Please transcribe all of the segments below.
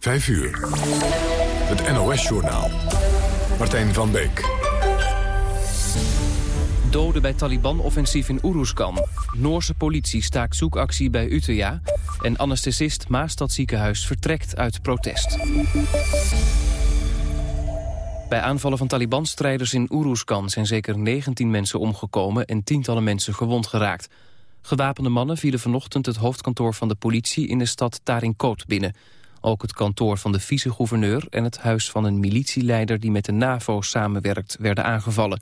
5 uur. Het NOS-journaal. Martijn van Beek. Doden bij Taliban-offensief in Uruzgan. Noorse politie staakt zoekactie bij Utøya. En anesthesist Maastad ziekenhuis vertrekt uit protest. Bij aanvallen van Taliban-strijders in Uruzgan zijn zeker 19 mensen omgekomen en tientallen mensen gewond geraakt. Gewapende mannen vielen vanochtend het hoofdkantoor van de politie in de stad Tarinkot binnen. Ook het kantoor van de vice-gouverneur en het huis van een militieleider die met de NAVO samenwerkt werden aangevallen.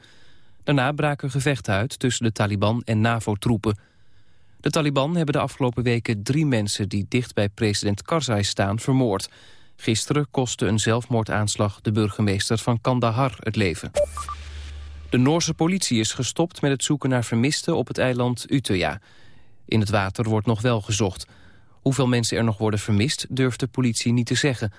Daarna braken gevechten uit tussen de Taliban en NAVO-troepen. De Taliban hebben de afgelopen weken drie mensen die dicht bij president Karzai staan vermoord. Gisteren kostte een zelfmoordaanslag de burgemeester van Kandahar het leven. De Noorse politie is gestopt met het zoeken naar vermisten op het eiland Utøya. In het water wordt nog wel gezocht. Hoeveel mensen er nog worden vermist durft de politie niet te zeggen.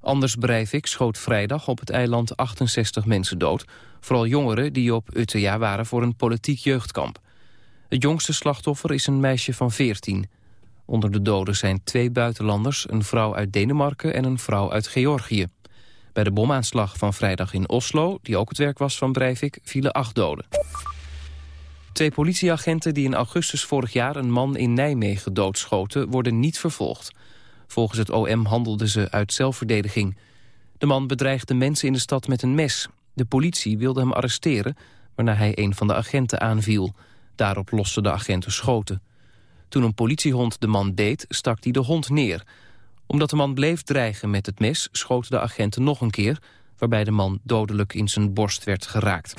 Anders Breivik schoot vrijdag op het eiland 68 mensen dood. Vooral jongeren die op Utøya waren voor een politiek jeugdkamp. Het jongste slachtoffer is een meisje van 14. Onder de doden zijn twee buitenlanders, een vrouw uit Denemarken en een vrouw uit Georgië. Bij de bomaanslag van vrijdag in Oslo, die ook het werk was van Breivik, vielen acht doden. Twee politieagenten die in augustus vorig jaar een man in Nijmegen doodschoten... worden niet vervolgd. Volgens het OM handelden ze uit zelfverdediging. De man bedreigde mensen in de stad met een mes. De politie wilde hem arresteren, waarna hij een van de agenten aanviel. Daarop losten de agenten schoten. Toen een politiehond de man beet, stak hij de hond neer. Omdat de man bleef dreigen met het mes, schoten de agenten nog een keer... waarbij de man dodelijk in zijn borst werd geraakt.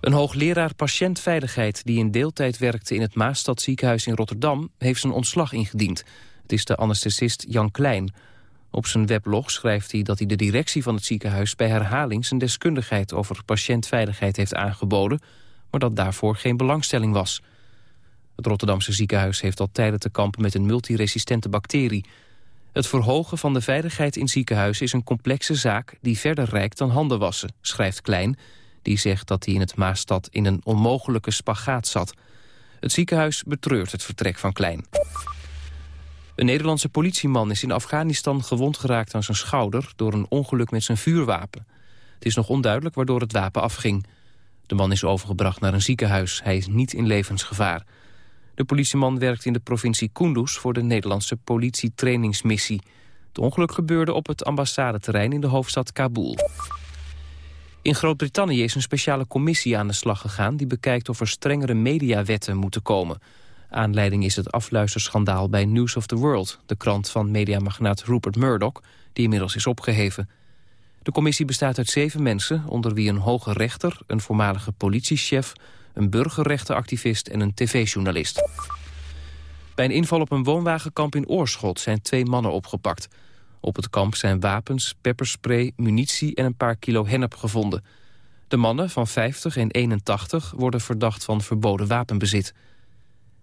Een hoogleraar patiëntveiligheid die in deeltijd werkte in het Maastad ziekenhuis in Rotterdam heeft zijn ontslag ingediend. Het is de anesthesist Jan Klein. Op zijn weblog schrijft hij dat hij de directie van het ziekenhuis bij herhaling zijn deskundigheid over patiëntveiligheid heeft aangeboden, maar dat daarvoor geen belangstelling was. Het Rotterdamse ziekenhuis heeft al tijden te kampen met een multiresistente bacterie. Het verhogen van de veiligheid in ziekenhuizen is een complexe zaak die verder reikt dan handen wassen, schrijft Klein die zegt dat hij in het Maastad in een onmogelijke spagaat zat. Het ziekenhuis betreurt het vertrek van Klein. Een Nederlandse politieman is in Afghanistan gewond geraakt aan zijn schouder... door een ongeluk met zijn vuurwapen. Het is nog onduidelijk waardoor het wapen afging. De man is overgebracht naar een ziekenhuis. Hij is niet in levensgevaar. De politieman werkt in de provincie Kunduz voor de Nederlandse politietrainingsmissie. Het ongeluk gebeurde op het ambassadeterrein in de hoofdstad Kabul. In Groot-Brittannië is een speciale commissie aan de slag gegaan... die bekijkt of er strengere mediawetten moeten komen. Aanleiding is het afluisterschandaal bij News of the World... de krant van mediamagnaat Rupert Murdoch, die inmiddels is opgeheven. De commissie bestaat uit zeven mensen, onder wie een hoge rechter... een voormalige politiechef, een burgerrechtenactivist en een tv-journalist. Bij een inval op een woonwagenkamp in Oorschot zijn twee mannen opgepakt... Op het kamp zijn wapens, pepperspray, munitie en een paar kilo hennep gevonden. De mannen van 50 en 81 worden verdacht van verboden wapenbezit.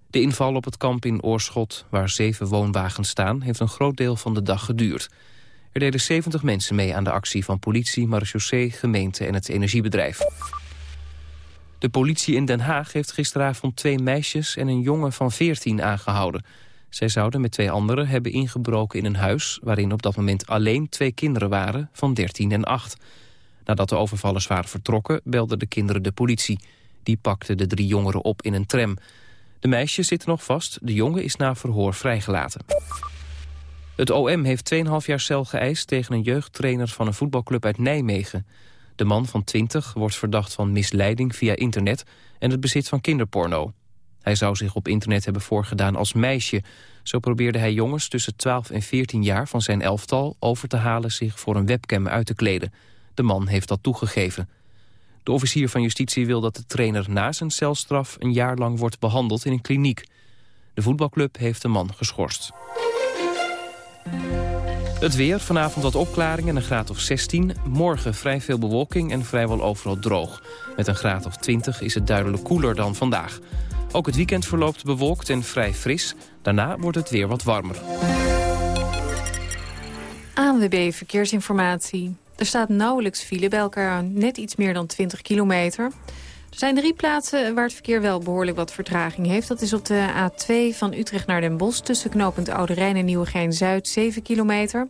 De inval op het kamp in Oorschot, waar zeven woonwagens staan... heeft een groot deel van de dag geduurd. Er deden 70 mensen mee aan de actie van politie, marechaussee, gemeente en het energiebedrijf. De politie in Den Haag heeft gisteravond twee meisjes en een jongen van 14 aangehouden. Zij zouden met twee anderen hebben ingebroken in een huis... waarin op dat moment alleen twee kinderen waren van 13 en 8. Nadat de overvallers waren vertrokken, belden de kinderen de politie. Die pakte de drie jongeren op in een tram. De meisjes zitten nog vast, de jongen is na verhoor vrijgelaten. Het OM heeft 2,5 jaar cel geëist tegen een jeugdtrainer van een voetbalclub uit Nijmegen. De man van 20 wordt verdacht van misleiding via internet en het bezit van kinderporno. Hij zou zich op internet hebben voorgedaan als meisje. Zo probeerde hij jongens tussen 12 en 14 jaar van zijn elftal over te halen zich voor een webcam uit te kleden. De man heeft dat toegegeven. De officier van justitie wil dat de trainer na zijn celstraf een jaar lang wordt behandeld in een kliniek. De voetbalclub heeft de man geschorst. Het weer, vanavond wat opklaringen en een graad of 16. Morgen vrij veel bewolking en vrijwel overal droog. Met een graad of 20 is het duidelijk koeler dan vandaag. Ook het weekend verloopt bewolkt en vrij fris. Daarna wordt het weer wat warmer. ANWB Verkeersinformatie. Er staat nauwelijks file bij elkaar net iets meer dan 20 kilometer. Er zijn drie plaatsen waar het verkeer wel behoorlijk wat vertraging heeft. Dat is op de A2 van Utrecht naar Den Bosch... tussen knooppunt Oude Rijn en Nieuwegein-Zuid, 7 kilometer.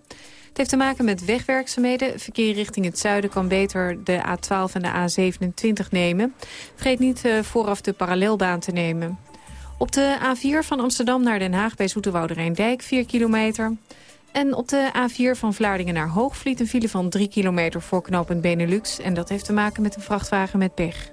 Het heeft te maken met wegwerkzaamheden. Verkeer richting het zuiden kan beter de A12 en de A27 nemen. Vergeet niet uh, vooraf de parallelbaan te nemen. Op de A4 van Amsterdam naar Den Haag bij Zoeterwoude Rijndijk 4 kilometer. En op de A4 van Vlaardingen naar Hoogvliet een file van 3 kilometer voor knooppunt Benelux. En dat heeft te maken met een vrachtwagen met pech.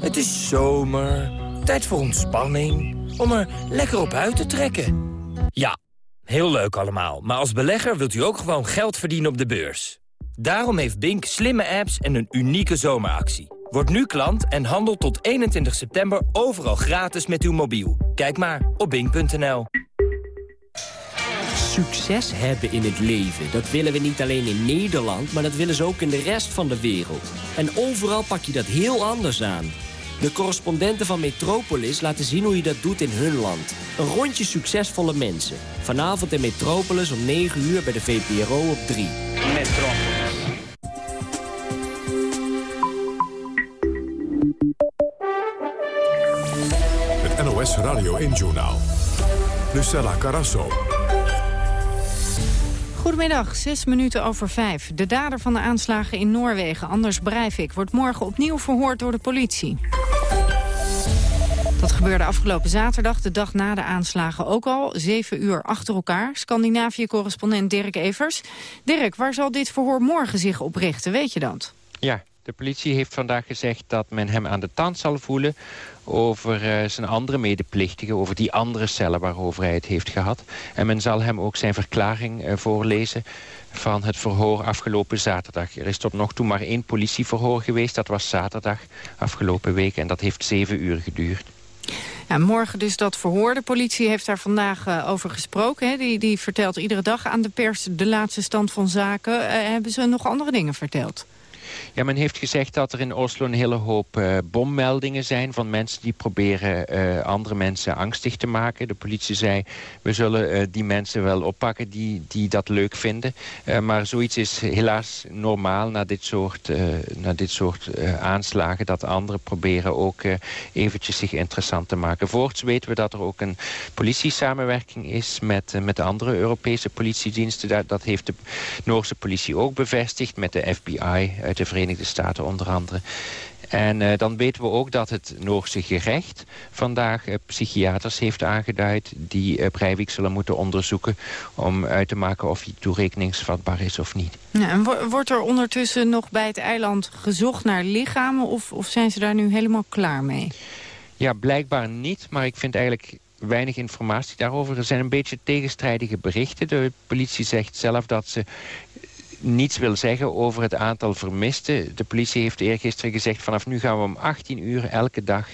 Het is zomer, tijd voor ontspanning, om er lekker op uit te trekken. Ja, heel leuk allemaal, maar als belegger wilt u ook gewoon geld verdienen op de beurs. Daarom heeft Bink slimme apps en een unieke zomeractie. Word nu klant en handel tot 21 september overal gratis met uw mobiel. Kijk maar op bink.nl. Succes hebben in het leven, dat willen we niet alleen in Nederland... maar dat willen ze ook in de rest van de wereld. En overal pak je dat heel anders aan. De correspondenten van Metropolis laten zien hoe je dat doet in hun land. Een rondje succesvolle mensen. Vanavond in Metropolis om 9 uur bij de VPRO op 3. Metropolis. Het NOS Radio 1 Journaal. Lucella Carasso. Goedemiddag, zes minuten over vijf. De dader van de aanslagen in Noorwegen, Anders Breivik... wordt morgen opnieuw verhoord door de politie. Dat gebeurde afgelopen zaterdag, de dag na de aanslagen ook al. Zeven uur achter elkaar. Scandinavië-correspondent Dirk Evers. Dirk, waar zal dit verhoor morgen zich op richten? Weet je dat? Ja, de politie heeft vandaag gezegd dat men hem aan de tand zal voelen over uh, zijn andere medeplichtigen, over die andere cellen waarover hij het heeft gehad. En men zal hem ook zijn verklaring uh, voorlezen van het verhoor afgelopen zaterdag. Er is tot nog toe maar één politieverhoor geweest, dat was zaterdag afgelopen week en dat heeft zeven uur geduurd. Ja, morgen dus dat verhoor. De politie heeft daar vandaag uh, over gesproken. Hè. Die, die vertelt iedere dag aan de pers de laatste stand van zaken. Uh, hebben ze nog andere dingen verteld? Ja, men heeft gezegd dat er in Oslo een hele hoop uh, bommeldingen zijn... van mensen die proberen uh, andere mensen angstig te maken. De politie zei, we zullen uh, die mensen wel oppakken die, die dat leuk vinden. maar zoiets is helaas normaal na dit soort, na dit soort aanslagen... dat anderen proberen ook eventjes zich interessant te maken. Voorts weten we dat er ook een politiesamenwerking is... met, met de andere Europese politiediensten. Dat, dat heeft de Noorse politie ook bevestigd met de FBI uit de de Verenigde Staten onder andere. En uh, dan weten we ook dat het Noorse gerecht vandaag uh, psychiaters heeft aangeduid... die uh, Breivik zullen moeten onderzoeken om uit te maken of hij toerekeningsvatbaar is of niet. Ja, en wordt er ondertussen nog bij het eiland gezocht naar lichamen... of, of zijn ze daar nu helemaal klaar mee? Ja, blijkbaar niet, maar ik vind eigenlijk weinig informatie daarover. Er zijn een beetje tegenstrijdige berichten. De politie zegt zelf dat ze niets wil zeggen over het aantal vermisten. De politie heeft eergisteren gezegd... vanaf nu gaan we om 18 uur elke dag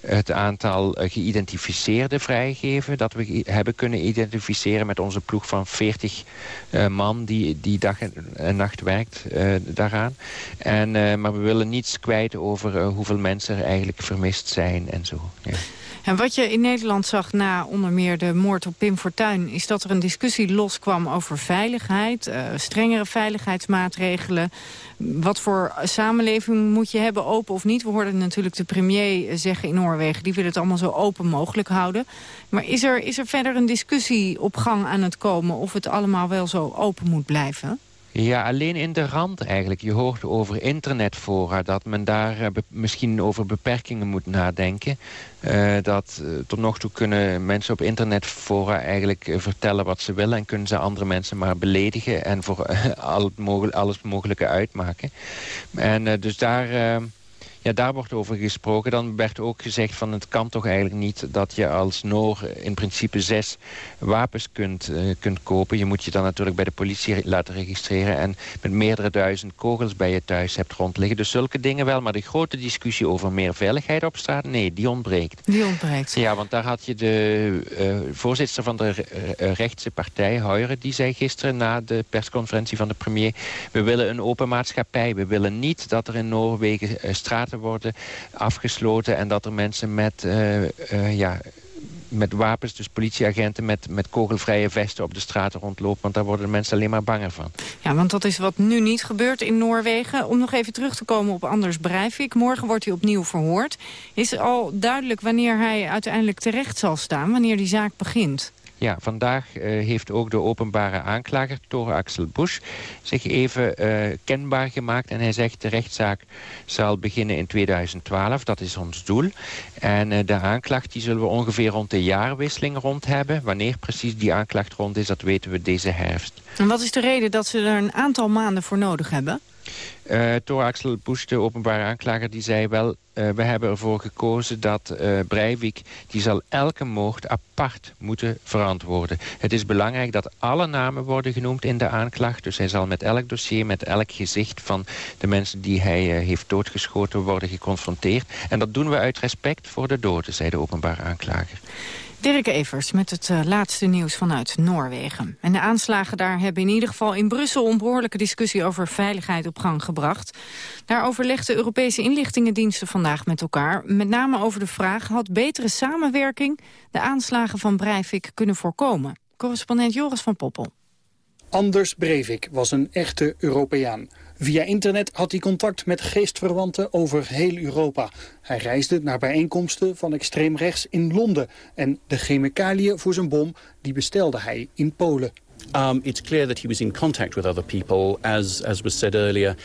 het aantal eh, geïdentificeerden vrijgeven. Dat we hebben kunnen identificeren met onze ploeg van 40 uh, eh, man... die, die dag en, nacht werkt uh, daaraan. En, maar we willen niets kwijt over hoeveel mensen er eigenlijk vermist zijn en zo. Ja. En wat je in Nederland zag na onder meer de moord op Pim Fortuyn... is dat er een discussie loskwam over veiligheid, uh, strengere veiligheidsmaatregelen. Wat voor samenleving moet je hebben, open of niet? We hoorden natuurlijk de premier zeggen in Noorwegen... die wil het allemaal zo open mogelijk houden. Maar is er, is er verder een discussie op gang aan het komen... of het allemaal wel zo open moet blijven? Ja, alleen in de rand eigenlijk. Je hoort over internetfora dat men daar uh, misschien over beperkingen moet nadenken. Uh, dat uh, tot nog toe kunnen mensen op internetfora eigenlijk vertellen wat ze willen... en kunnen ze andere mensen maar beledigen en voor al alles mogelijke uitmaken. En dus daar ja, daar wordt over gesproken. Dan werd ook gezegd van het kan toch eigenlijk niet dat je als Noor in principe zes wapens kunt, uh, kunt kopen. Je moet je dan natuurlijk bij de politie laten registreren en met meerdere duizend kogels bij je thuis hebt rondliggen. Dus zulke dingen wel, maar de grote discussie over meer veiligheid op straat, nee, die ontbreekt. Die ontbreekt. Ja, want daar had je de uh, voorzitter van de uh, rechtse partij, Huiren, die zei gisteren na de persconferentie van de premier, we willen een open maatschappij. We willen niet dat er in Noorwegen straat worden afgesloten... en dat er mensen met uh, uh, ja, met wapens, dus politieagenten met, met kogelvrije vesten op de straten rondlopen. Want daar worden de mensen alleen maar banger van. Ja, want dat is wat nu niet gebeurt in Noorwegen. Om nog even terug te komen op Anders Breivik. Morgen wordt hij opnieuw verhoord. Is al duidelijk wanneer hij uiteindelijk terecht zal staan, wanneer die zaak begint? Ja, vandaag uh, heeft ook de openbare aanklager, Tore Axel Busch, zich even uh, kenbaar gemaakt. En hij zegt de rechtszaak zal beginnen in 2012, dat is ons doel. En uh, de aanklacht die zullen we ongeveer rond de jaarwisseling rond hebben. Wanneer precies die aanklacht rond is, dat weten we deze herfst. En wat is de reden dat ze er een aantal maanden voor nodig hebben? Uh, Thor Axel Busch, de openbare aanklager, die zei wel... Uh, we hebben ervoor gekozen dat uh, Breivik... die zal elke moord apart moeten verantwoorden. Het is belangrijk dat alle namen worden genoemd in de aanklacht. Dus hij zal met elk dossier, met elk gezicht... van de mensen die hij heeft doodgeschoten worden geconfronteerd. En dat doen we uit respect voor de doden, zei de openbare aanklager. Dirk Evers met het uh, laatste nieuws vanuit Noorwegen. En de aanslagen daar hebben in ieder geval in Brussel... een behoorlijke discussie over veiligheid op gang gebracht. Daarover legden Europese inlichtingendiensten vandaag met elkaar. Met name over de vraag, had betere samenwerking... de aanslagen van Breivik kunnen voorkomen? Correspondent Joris van Poppel. Anders Breivik was een echte Europeaan. Via internet had hij contact met geestverwanten over heel Europa. Hij reisde naar bijeenkomsten van extreem rechts in Londen. En de chemicaliën voor zijn bom die bestelde hij in Polen. Um, it's clear that he was in contact with other people, as as was said earlier.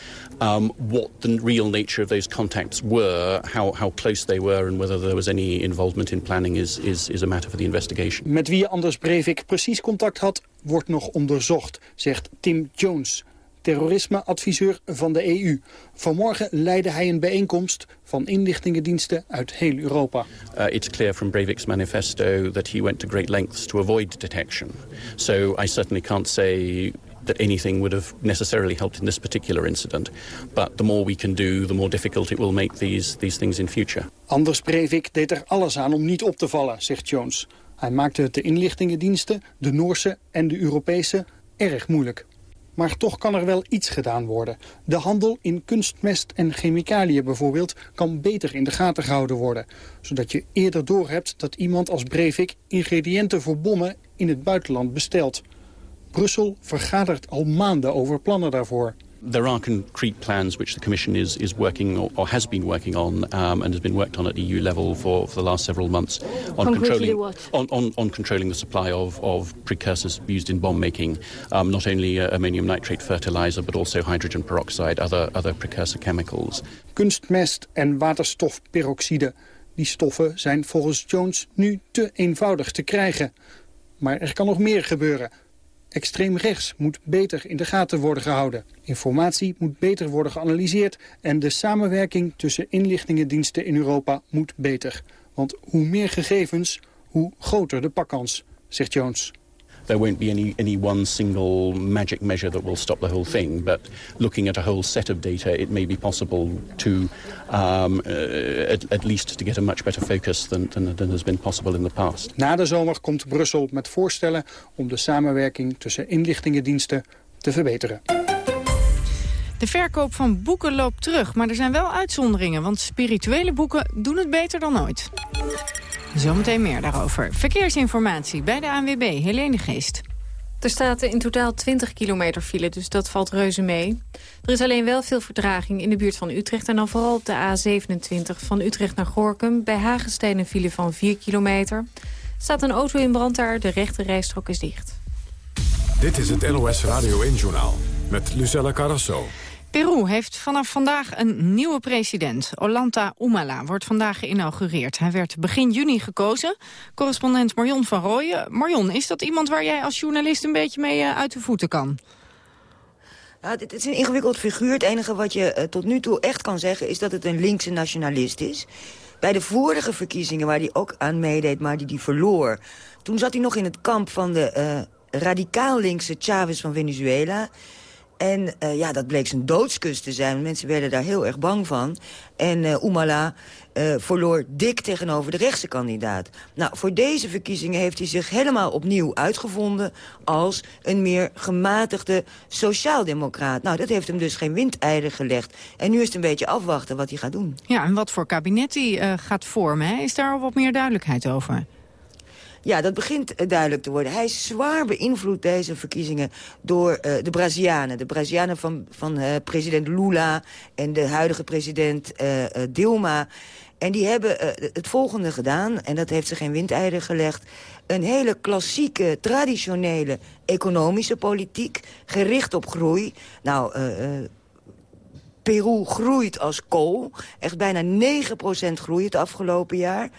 Um, what the real nature of those contacts were, how how close they were, and whether there was any involvement in planning is is is a matter for the investigation. Met wie Anders Breivik precies contact had, wordt nog onderzocht, zegt Tim Jones, terrorismeadviseur van de EU. Vanmorgen leidde hij een bijeenkomst van inlichtingendiensten uit heel Europa. Uh, it's clear from Breivik's manifesto that he went to great lengths to avoid detection. So I certainly can't say that anything would have necessarily helped in this particular incident. But the more we can do, the more difficult it will make these, these things in future. Anders Breivik deed er alles aan om niet op te vallen, zegt Jones. Hij maakte het de inlichtingendiensten, de Noorse en de Europese, erg moeilijk. Maar toch kan er wel iets gedaan worden. De handel in kunstmest en chemicaliën bijvoorbeeld kan beter in de gaten gehouden worden. Zodat je eerder doorhebt dat iemand als Breivik ingrediënten voor bommen in het buitenland bestelt. Brussel vergadert al maanden over plannen daarvoor. There are concrete plans which the Commission is, is working or, or has been working on um, and has been worked on at EU level for, for the last several months on controlling on, on, on, controlling the supply of, of precursors used in bomb making, um, not only uh, ammonium nitrate fertilizer but also hydrogen peroxide, other, other precursor chemicals. Kunstmest en waterstofperoxide. Die stoffen zijn volgens Jones nu te eenvoudig te krijgen. Maar er kan nog meer gebeuren. Extreem rechts moet beter in de gaten worden gehouden. Informatie moet beter worden geanalyseerd... en de samenwerking tussen inlichtingendiensten in Europa moet beter. Want hoe meer gegevens, hoe groter de pakkans, zegt Jones. There won't be any, any one single magic measure that will stop the whole thing. But looking at a whole set of data, it may be possible to um, uh, at, at, least to get a much better focus than, than, than has been possible in the past. Na de zomer komt Brussel met voorstellen om de samenwerking tussen inlichtingendiensten te verbeteren. De verkoop van boeken loopt terug, maar er zijn wel uitzonderingen... want spirituele boeken doen het beter dan ooit. Zometeen meer daarover. Verkeersinformatie bij de ANWB, Helene Geest. Er staat in totaal 20 kilometer file, dus dat valt reuze mee. Er is alleen wel veel vertraging in de buurt van Utrecht... en dan vooral op de A27 van Utrecht naar Gorkum. Bij Hagenstein een file van 4 kilometer. Er staat een auto in brand daar, de rechte rijstrook is dicht. Dit is het NOS Radio 1-journaal met Lucella Carrasso. Peru heeft vanaf vandaag een nieuwe president. Olanta Humala wordt vandaag geïnaugureerd. Hij werd begin juni gekozen. Correspondent Marion van Rooyen. Marion, is dat iemand waar jij als journalist een beetje mee eh, uit de voeten kan? Ja, dit is een ingewikkeld figuur. Het enige wat je uh, tot nu toe echt kan zeggen... is dat het een linkse nationalist is. Bij de vorige verkiezingen waar hij ook aan meedeed, maar die hij verloor... toen zat hij nog in het kamp van de uh, radicaal linkse Chavez van Venezuela... En uh, ja, dat bleek zijn doodskus te zijn. Mensen werden daar heel erg bang van. En uh, Oemala uh, verloor dik tegenover de rechtse kandidaat. Nou, voor deze verkiezingen heeft hij zich helemaal opnieuw uitgevonden... als een meer gematigde sociaaldemocraat. Nou, dat heeft hem dus geen windeieren gelegd. En nu is het een beetje afwachten wat hij gaat doen. Ja, en wat voor kabinet hij gaat vormen, hè? is daar al wat meer duidelijkheid over? Ja, dat begint duidelijk te worden. Hij is zwaar beïnvloed, deze verkiezingen, door uh, de Brazilianen. De Brazilianen van, van uh, president Lula en de huidige president Dilma. En die hebben het volgende gedaan, en dat heeft ze geen windeieren gelegd... een hele klassieke, traditionele economische politiek, gericht op groei. Nou, Peru groeit als kool. Echt bijna 9% groei het afgelopen jaar.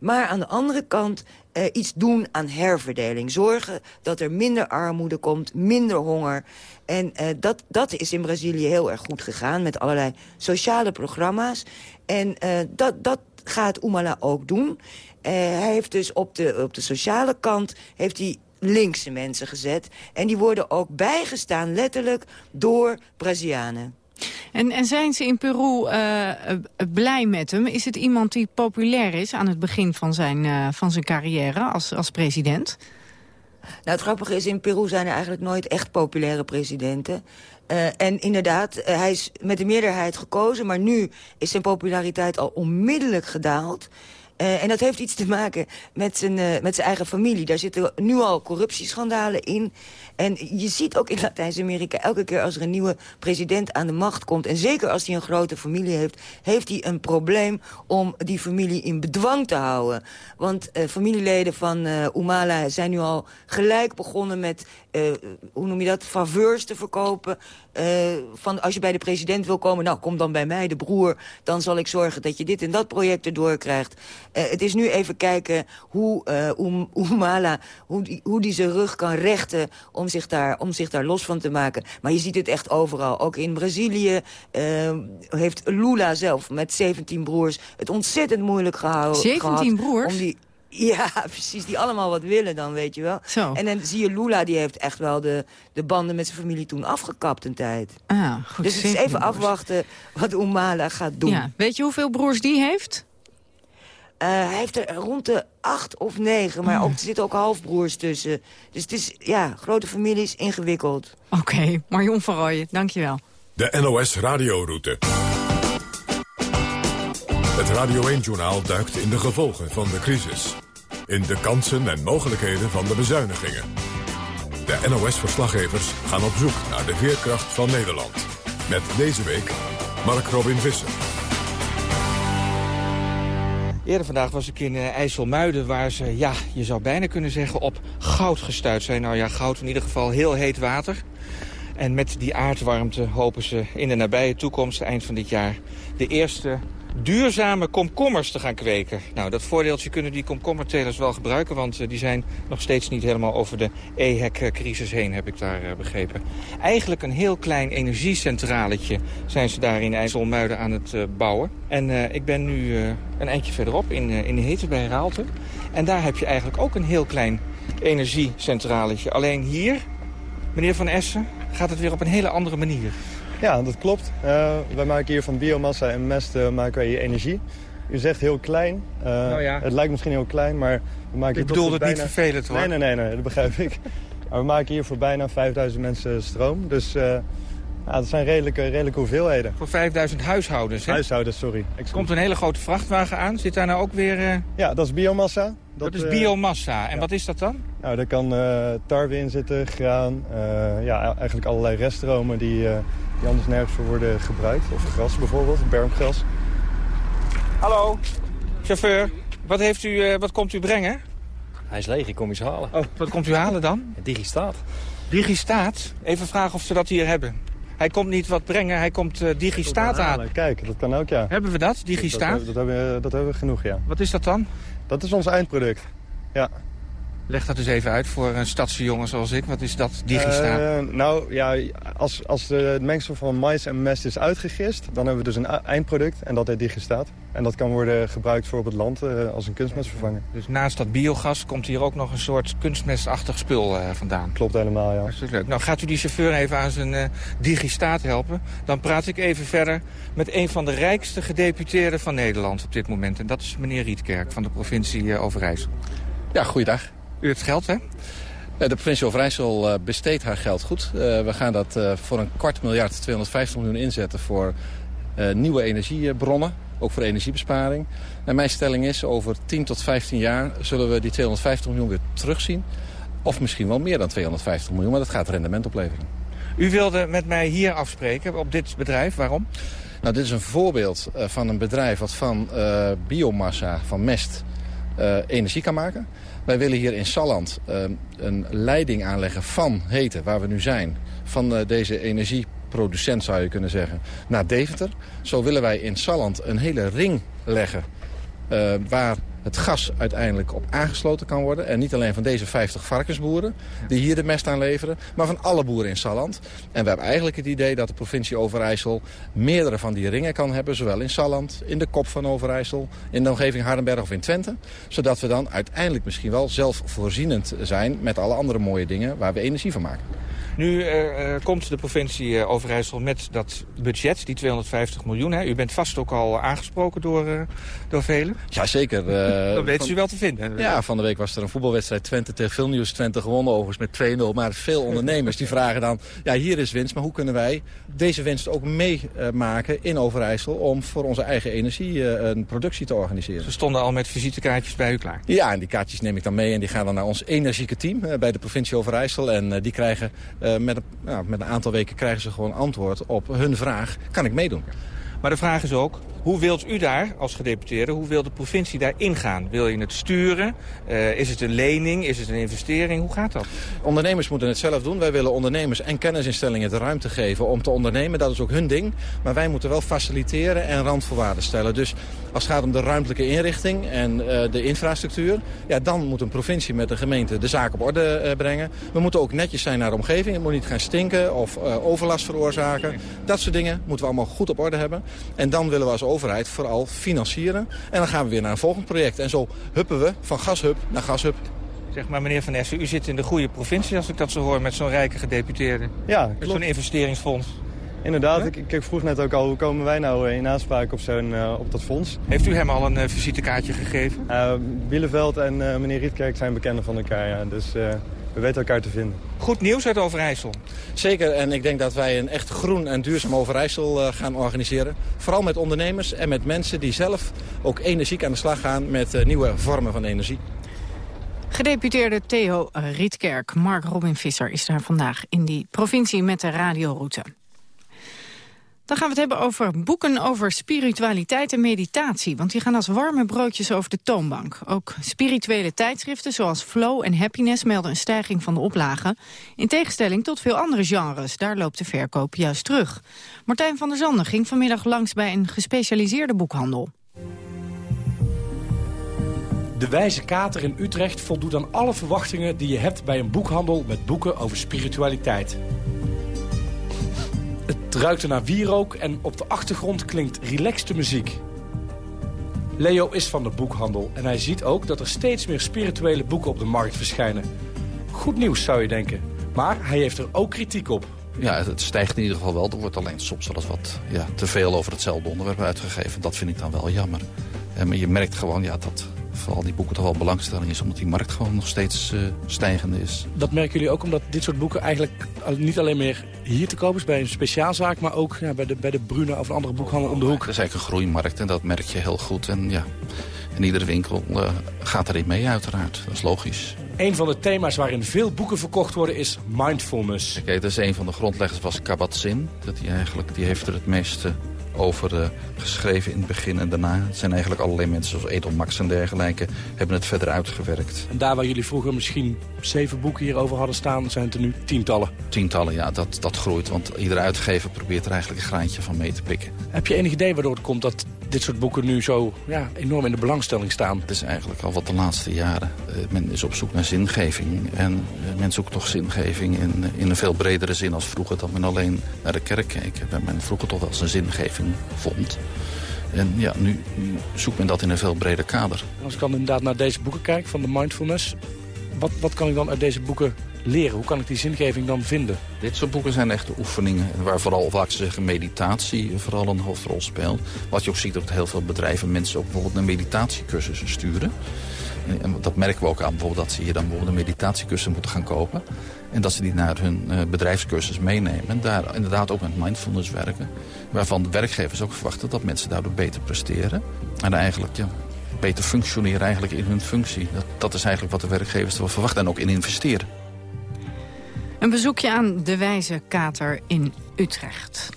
Maar aan de andere kant uh, iets doen aan herverdeling. Zorgen dat er minder armoede komt, minder honger. En uh, dat, dat is in Brazilië heel erg goed gegaan met allerlei sociale programma's. En uh, dat, dat gaat Umala ook doen. hij heeft dus op de, op de sociale kant heeft hij linkse mensen gezet. En die worden ook bijgestaan letterlijk door Brazilianen. En, en zijn ze in Peru uh, blij met hem? Is het iemand die populair is aan het begin van zijn, uh, van zijn carrière als, als president? Nou, het grappige is, in Peru zijn er eigenlijk nooit echt populaire presidenten. Uh, en inderdaad, hij is met de meerderheid gekozen... maar nu is zijn populariteit al onmiddellijk gedaald. Uh, en dat heeft iets te maken met zijn, uh, met zijn eigen familie. Daar zitten nu al corruptieschandalen in. En je ziet ook in Latijns-Amerika elke keer als er een nieuwe president aan de macht komt... en zeker als hij een grote familie heeft... heeft hij een probleem om die familie in bedwang te houden. Want uh, familieleden van uh, Umala zijn nu al gelijk begonnen met... Uh, hoe noem je dat, faveurs te verkopen. Uh, van als je bij de president wil komen, nou kom dan bij mij, de broer. Dan zal ik zorgen dat je dit en dat project erdoor krijgt. Uh, het is nu even kijken hoe Umala, hoe die, hoe die zijn rug kan rechten om zich, daar, om zich daar los van te maken. Maar je ziet het echt overal. Ook in Brazilië heeft Lula zelf met 17 broers het ontzettend moeilijk gehouden. 17 broers? Om die, ja, precies. Die allemaal wat willen dan, weet je wel. Zo. En dan zie je Lula, die heeft echt wel de, de banden met zijn familie toen afgekapt een tijd. Ah, goed. Dus het is even broers. afwachten wat Umala gaat doen. Ja. Weet je hoeveel broers die heeft? Uh, hij heeft er rond de acht of negen, maar ook, er zitten ook halfbroers tussen. Dus het is, ja, grote familie is ingewikkeld. Oké, okay. Marion van Rooyen, dankjewel. De NOS Radioroute. Het Radio 1-journaal duikt in de gevolgen van de crisis. In de kansen en mogelijkheden van de bezuinigingen. De NOS-verslaggevers gaan op zoek naar de veerkracht van Nederland. Met deze week Mark Robin Visser. Eerder vandaag was ik in uh, IJsselmuiden waar ze, ja, je zou bijna kunnen zeggen, op goud gestuurd zijn. Nou ja, goud in ieder geval heel heet water. En met die aardwarmte hopen ze in de nabije toekomst, eind van dit jaar, de eerste duurzame komkommers te gaan kweken. Nou, dat voordeeltje kunnen die komkommertelers wel gebruiken... want uh, die zijn nog steeds niet helemaal over de EHEC-crisis heen, heb ik daar uh, begrepen. Eigenlijk een heel klein energiecentraletje zijn ze daar in IJsselmuiden aan het uh, bouwen. En ik ben nu een eindje verderop in, in de Hitte bij Raalte. En daar heb je eigenlijk ook een heel klein energiecentraletje. Alleen hier, meneer Van Essen, gaat het weer op een hele andere manier. Ja, dat klopt. Uh, wij maken hier van biomassa en mest uh, maken wij hier energie. U zegt heel klein. Uh, nou ja. Het lijkt misschien heel klein, maar we maken Ik bedoel het bijna... niet vervelend hoor. Nee, nee, nee, nee, dat begrijp ik. maar we maken hier voor bijna 5000 mensen stroom. Dus ja, dat zijn redelijke, redelijke hoeveelheden. Voor 5000 huishoudens, hè? Huishoudens, sorry. Er komt een hele grote vrachtwagen aan. Zit daar nou ook weer... Ja, dat is biomassa. Dat, dat is biomassa. En ja. wat is dat dan? Nou, daar kan tarwe in zitten, graan. ja, eigenlijk allerlei reststromen die die anders nergens voor worden gebruikt. Of gras bijvoorbeeld, bermgras. Hallo, chauffeur. Wat, heeft u, uh, wat komt u brengen? Hij is leeg, ik kom iets halen. Oh, wat komt u halen dan? Digistaat. Digistaat? Even vragen of ze dat hier hebben. Hij komt niet wat brengen, hij komt uh, Digistaat halen. Kijk, dat kan ook, ja. Hebben we dat, Digistaat? Dat, dat, dat, hebben, we, dat hebben we genoeg, ja. Wat is dat dan? Dat is ons eindproduct, ja. Leg dat eens even uit voor een stadse jongen zoals ik. Wat is dat, digistaat? Uh, nou ja, als, als het mengsel van mais en mest is uitgegist... dan hebben we dus een eindproduct en dat heet digistaat. En dat kan worden gebruikt voor op het land uh, als een kunstmestvervanger. Dus naast dat biogas komt hier ook nog een soort kunstmestachtig spul uh, vandaan? Klopt helemaal, ja. Dat is leuk. Nou, gaat u die chauffeur even aan zijn digistaat helpen? Dan praat ik even verder met een van de rijkste gedeputeerden van Nederland op dit moment. En dat is meneer Rietkerk van de provincie Overijssel. Ja, goeiedag. U heeft geld, hè? De provincie Overijssel besteedt haar geld goed. Uh, we gaan dat voor een kwart miljard, 250 miljoen inzetten voor nieuwe energiebronnen. ook voor energiebesparing. En mijn stelling is, over 10 tot 15 jaar zullen we die 250 miljoen weer terugzien. Of misschien wel meer dan 250 miljoen, maar dat gaat rendement opleveren. U wilde met mij hier afspreken op dit bedrijf. Waarom? Nou, dit is een voorbeeld van een bedrijf wat van uh, biomassa, van mest, uh, energie kan maken. Wij willen hier in Salland een leiding aanleggen van Heten, waar we nu zijn. Van deze energieproducent zou je kunnen zeggen, naar Deventer. Zo willen wij in Salland een hele ring leggen waar het gas uiteindelijk op aangesloten kan worden. En niet alleen van deze 50 varkensboeren die hier de mest aan leveren... maar van alle boeren in Salland. En we hebben eigenlijk het idee dat de provincie Overijssel... meerdere van die ringen kan hebben, zowel in Salland, in de kop van Overijssel... in de omgeving Hardenberg of in Twente. Zodat we dan uiteindelijk misschien wel zelfvoorzienend zijn... met alle andere mooie dingen waar we energie van maken. Nu uh, komt de provincie uh, Overijssel met dat budget, die 250 miljoen. Hè. U bent vast ook al aangesproken door, uh, door velen. Jazeker. Dan weet u wel te vinden. Ja, van de week was er een voetbalwedstrijd Twente tegen Vilnius. Twente gewonnen overigens met 2-0. Maar veel ondernemers die vragen dan, ja hier is winst. Maar hoe kunnen wij deze winst ook meemaken in Overijssel... om voor onze eigen energie een productie te organiseren? Ze stonden al met visitekaartjes bij u klaar? Ja, en die kaartjes neem ik dan mee. En die gaan dan naar ons energieke team bij de provincie Overijssel. En die krijgen uh, met, een, met een aantal weken krijgen ze gewoon antwoord op hun vraag. Kan ik meedoen? Maar de vraag is ook, hoe wilt u daar als gedeputeerde, hoe wil de provincie daar ingaan? Wil je het sturen? Uh, is het een lening? Is het een investering? Hoe gaat dat? Ondernemers moeten het zelf doen. Wij willen ondernemers en kennisinstellingen de ruimte geven om te ondernemen. Dat is ook hun ding. Maar wij moeten wel faciliteren en randvoorwaarden stellen. Dus als het gaat om de ruimtelijke inrichting en uh, de infrastructuur... Ja, dan moet een provincie met de gemeente de zaak op orde uh, brengen. We moeten ook netjes zijn naar de omgeving. Het moet niet gaan stinken of overlast veroorzaken. Dat soort dingen moeten we allemaal goed op orde hebben. En dan willen we als overheid vooral financieren. En dan gaan we weer naar een volgend project. En zo huppen we van gashub naar gashub. Zeg maar, meneer Van Essen, u zit in de goede provincie als ik dat zo hoor... met zo'n rijke gedeputeerde. Ja, Met zo'n investeringsfonds. Inderdaad, ik, ik, vroeg net ook al, hoe komen wij nou in aanspraak op, zo'n uh, op dat fonds? Heeft u hem al een uh, visitekaartje gegeven? Uh, Bieleveld en meneer Rietkerk zijn bekenden van elkaar, ja. Dus we weten elkaar te vinden. Goed nieuws uit Overijssel. Zeker, en ik denk dat wij een echt groen en duurzaam Overijssel uh, gaan organiseren. Vooral met ondernemers en met mensen die zelf ook energiek aan de slag gaan met uh, nieuwe vormen van energie. Gedeputeerde Theo Rietkerk, Mark Robin Visser is daar vandaag in die provincie met de radioroute. Dan gaan we het hebben over boeken over spiritualiteit en meditatie. Want die gaan als warme broodjes over de toonbank. Ook spirituele tijdschriften zoals Flow en Happiness melden een stijging van de oplagen. In tegenstelling tot veel andere genres. Daar loopt de verkoop juist terug. Martijn van der Zanden ging vanmiddag langs bij een gespecialiseerde boekhandel. De Wijze Kater in Utrecht voldoet aan alle verwachtingen die je hebt bij een boekhandel met boeken over spiritualiteit. Het ruikt naar wierook en op de achtergrond klinkt relaxte muziek. Leo is van de boekhandel en hij ziet ook dat er steeds meer spirituele boeken op de markt verschijnen. Goed nieuws zou je denken, maar hij heeft er ook kritiek op. Ja, het stijgt in ieder geval wel. Er wordt alleen soms wel eens wat ja, te veel over hetzelfde onderwerp uitgegeven. Dat vind ik dan wel jammer. En eh, je merkt gewoon ja, dat vooral die boeken toch wel belangstelling is. Omdat die markt gewoon nog steeds uh, stijgende is. Dat merken jullie ook omdat dit soort boeken eigenlijk niet alleen meer hier te kopen is bij een speciaalzaak. Maar ook ja, bij, de, bij de Bruna of andere boekhandel om de hoek. Het is eigenlijk een groeimarkt en dat merk je heel goed. En ja, in iedere winkel uh, gaat erin mee uiteraard. Dat is logisch. Een van de thema's waarin veel boeken verkocht worden is mindfulness. Kijk, dat is een van de grondleggers was Kabat-Zinn. Dat die, eigenlijk, die heeft er het meeste over uh, geschreven in het begin en daarna. Het zijn eigenlijk allerlei mensen zoals Edel Max en dergelijke... hebben het verder uitgewerkt. En daar waar jullie vroeger misschien zeven boeken hierover hadden staan... zijn het er nu tientallen? Tientallen, ja. Dat, dat groeit. Want iedere uitgever probeert er eigenlijk een graantje van mee te pikken. Heb je enig idee waardoor het komt dat dit soort boeken nu zo ja, enorm in de belangstelling staan? Het is eigenlijk al wat de laatste jaren. Uh, men is op zoek naar zingeving. En uh, men zoekt toch zingeving in, in een veel bredere zin als vroeger... dan men alleen naar de kerk keek. Men vroeger toch wel zijn zingeving vond. En ja, nu, nu, zoekt men dat in een veel breder kader. Als ik dan inderdaad naar deze boeken kijk van de mindfulness... wat, wat kan ik dan uit deze boeken leren? Hoe kan ik die zingeving dan vinden? Dit soort boeken zijn echte oefeningen... waar vooral, vaak zeggen, meditatie vooral een hoofdrol speelt. Wat je ook ziet dat heel veel bedrijven mensen ook bijvoorbeeld een meditatiecursussen sturen. En dat merken we ook aan bijvoorbeeld dat ze hier dan bijvoorbeeld een meditatiekussen moeten gaan kopen. En dat ze die naar hun uh, bedrijfscursus meenemen. En daar inderdaad ook met mindfulness werken. Waarvan de werkgevers ook verwachten dat mensen daardoor beter presteren. En eigenlijk ja, beter functioneren eigenlijk in hun functie. Dat, dat is eigenlijk wat de werkgevers ervan verwachten en ook in investeren. Een bezoekje aan de Wijze Kater in Utrecht.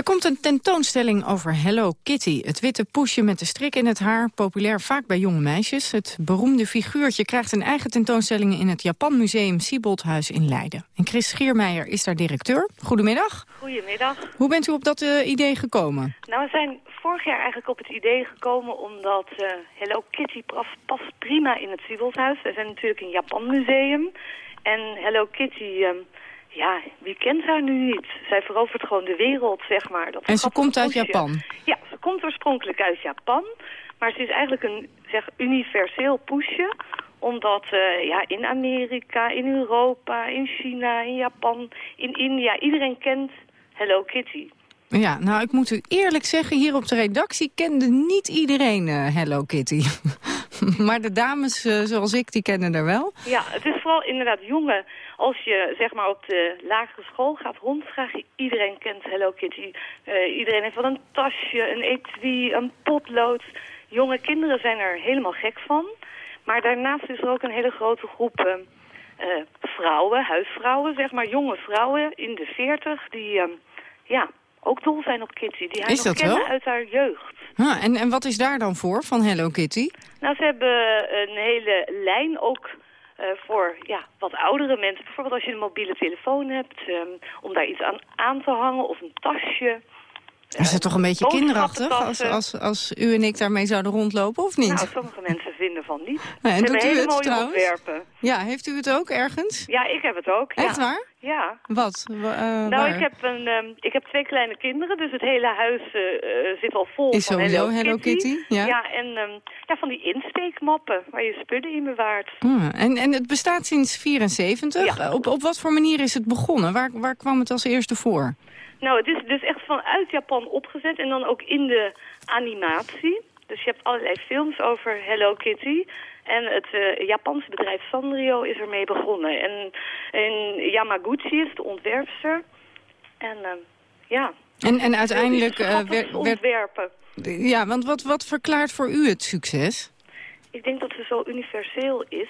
Er komt een tentoonstelling over Hello Kitty. Het witte poesje met de strik in het haar, populair vaak bij jonge meisjes. Het beroemde figuurtje krijgt een eigen tentoonstelling... in het Japan Museum Sieboldhuis in Leiden. En Chris Schiermeijer is daar directeur. Goedemiddag. Goedemiddag. Hoe bent u op dat uh, idee gekomen? Nou, we zijn vorig jaar eigenlijk op het idee gekomen... omdat uh, Hello Kitty past prima in het Sieboldhuis. We zijn natuurlijk een Japan Museum... En Hello Kitty, um, ja, wie kent haar nu niet? Zij verovert gewoon de wereld, zeg maar. Dat en ze komt uit Japan? Ja, ze komt oorspronkelijk uit Japan. Maar ze is eigenlijk een zeg, universeel poesje omdat uh, ja, in Amerika, in Europa, in China, in Japan, in India... iedereen kent Hello Kitty. Ja, nou, ik moet u eerlijk zeggen, hier op de redactie kende niet iedereen uh, Hello Kitty. maar de dames uh, zoals ik, die kennen er wel. Ja, het is vooral inderdaad jongen. Als je zeg maar op de lagere school gaat rondvragen, iedereen kent Hello Kitty. Uh, iedereen heeft wel een tasje, een etui, een potlood. Jonge kinderen zijn er helemaal gek van. Maar daarnaast is er ook een hele grote groep vrouwen, huisvrouwen, zeg maar, jonge vrouwen in de veertig, die ja, ook dol zijn op Kitty. Die haar nog kennen uit haar jeugd. Ah, en, en wat is daar dan voor, van Hello Kitty? Nou, ze hebben een hele lijn ook uh, voor ja, wat oudere mensen. Bijvoorbeeld als je een mobiele telefoon hebt, um, om daar iets aan aan te hangen of een tasje. Is het toch een beetje kinderachtig als, als, als u en ik daarmee zouden rondlopen, of niet? Nou, sommige mensen vinden van niet. Nee, en doet u hele het mooie trouwens? ontwerpen. Ja, heeft u het ook ergens? Ja, ik heb het ook. Echt ja. waar? Ja. Wat? Uh, nou, ik heb, een, um, ik heb twee kleine kinderen, dus het hele huis uh, zit al vol Is van sowieso Hello, Hello Kitty. Kitty. Ja, ja en um, ja, van die insteekmappen waar je spullen in bewaart. Ah, en, en het bestaat sinds 74. Ja. Op, op wat voor manier is het begonnen? Waar, waar kwam het als eerste voor? Nou, het is dus echt vanuit Japan opgezet en dan ook in de animatie. Dus je hebt allerlei films over Hello Kitty. En het uh, Japanse bedrijf Sanrio is ermee begonnen. En, en Yamaguchi is de ontwerpster. En uh, ja... En, en uiteindelijk... Uh, werd, ontwerpen. Ja, want wat, wat verklaart voor u het succes? Ik denk dat ze zo universeel is.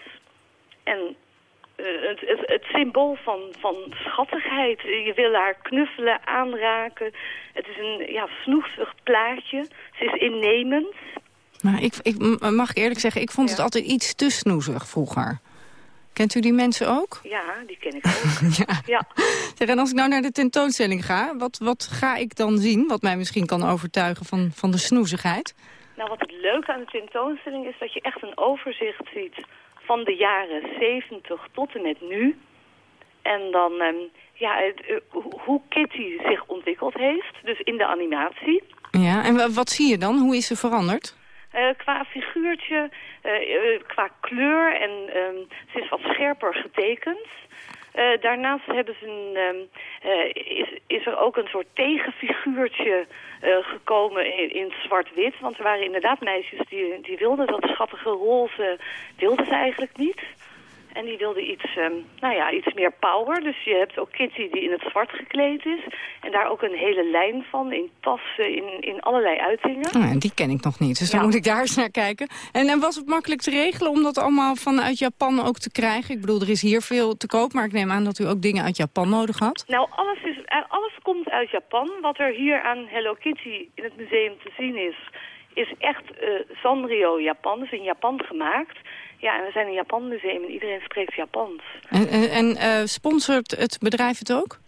En het, het, het, symbool van, van schattigheid. Je wil haar knuffelen, aanraken. Het is een ja, snoezig plaatje. Ze is innemend. Maar ik, ik, mag ik eerlijk zeggen, ik vond ja. het altijd iets te snoezig vroeger. Kent u die mensen ook? Ja, die ken ik ook. ja. ja. Zeg, en als ik nou naar de tentoonstelling ga, wat, wat ga ik dan zien? Wat mij misschien kan overtuigen van, van de snoezigheid? Nou, wat het leuke aan de tentoonstelling is dat je echt een overzicht ziet van de jaren 70 tot en met nu. En dan um, ja, het, uh, hoe Kitty zich ontwikkeld heeft, dus in de animatie. Ja, en wat zie je dan? Hoe is ze veranderd? Uh, qua figuurtje, uh, qua kleur en um, ze is wat scherper getekend. Uh, daarnaast hebben ze een, uh, is, is er ook een soort tegenfiguurtje uh, gekomen in, in zwart-wit. Want er waren inderdaad meisjes die, die wilden dat schattige roze, wilden ze eigenlijk niet. En die wilde iets, um, nou ja, iets meer power. Dus je hebt ook Kitty die in het zwart gekleed is. En daar ook een hele lijn van, in tassen, in, in allerlei uitingen. Ah, die ken ik nog niet, dus ja. dan moet ik daar eens naar kijken. En, en was het makkelijk te regelen om dat allemaal vanuit Japan ook te krijgen? Ik bedoel, er is hier veel te koop, maar ik neem aan dat u ook dingen uit Japan nodig had. Nou, alles, is, alles komt uit Japan. Wat er hier aan Hello Kitty in het museum te zien is, is echt uh, Sanrio Japan. Dus in Japan gemaakt. Ja, en we zijn een Japan museum en iedereen spreekt Japans. En, en, en uh, sponsort het bedrijf het ook?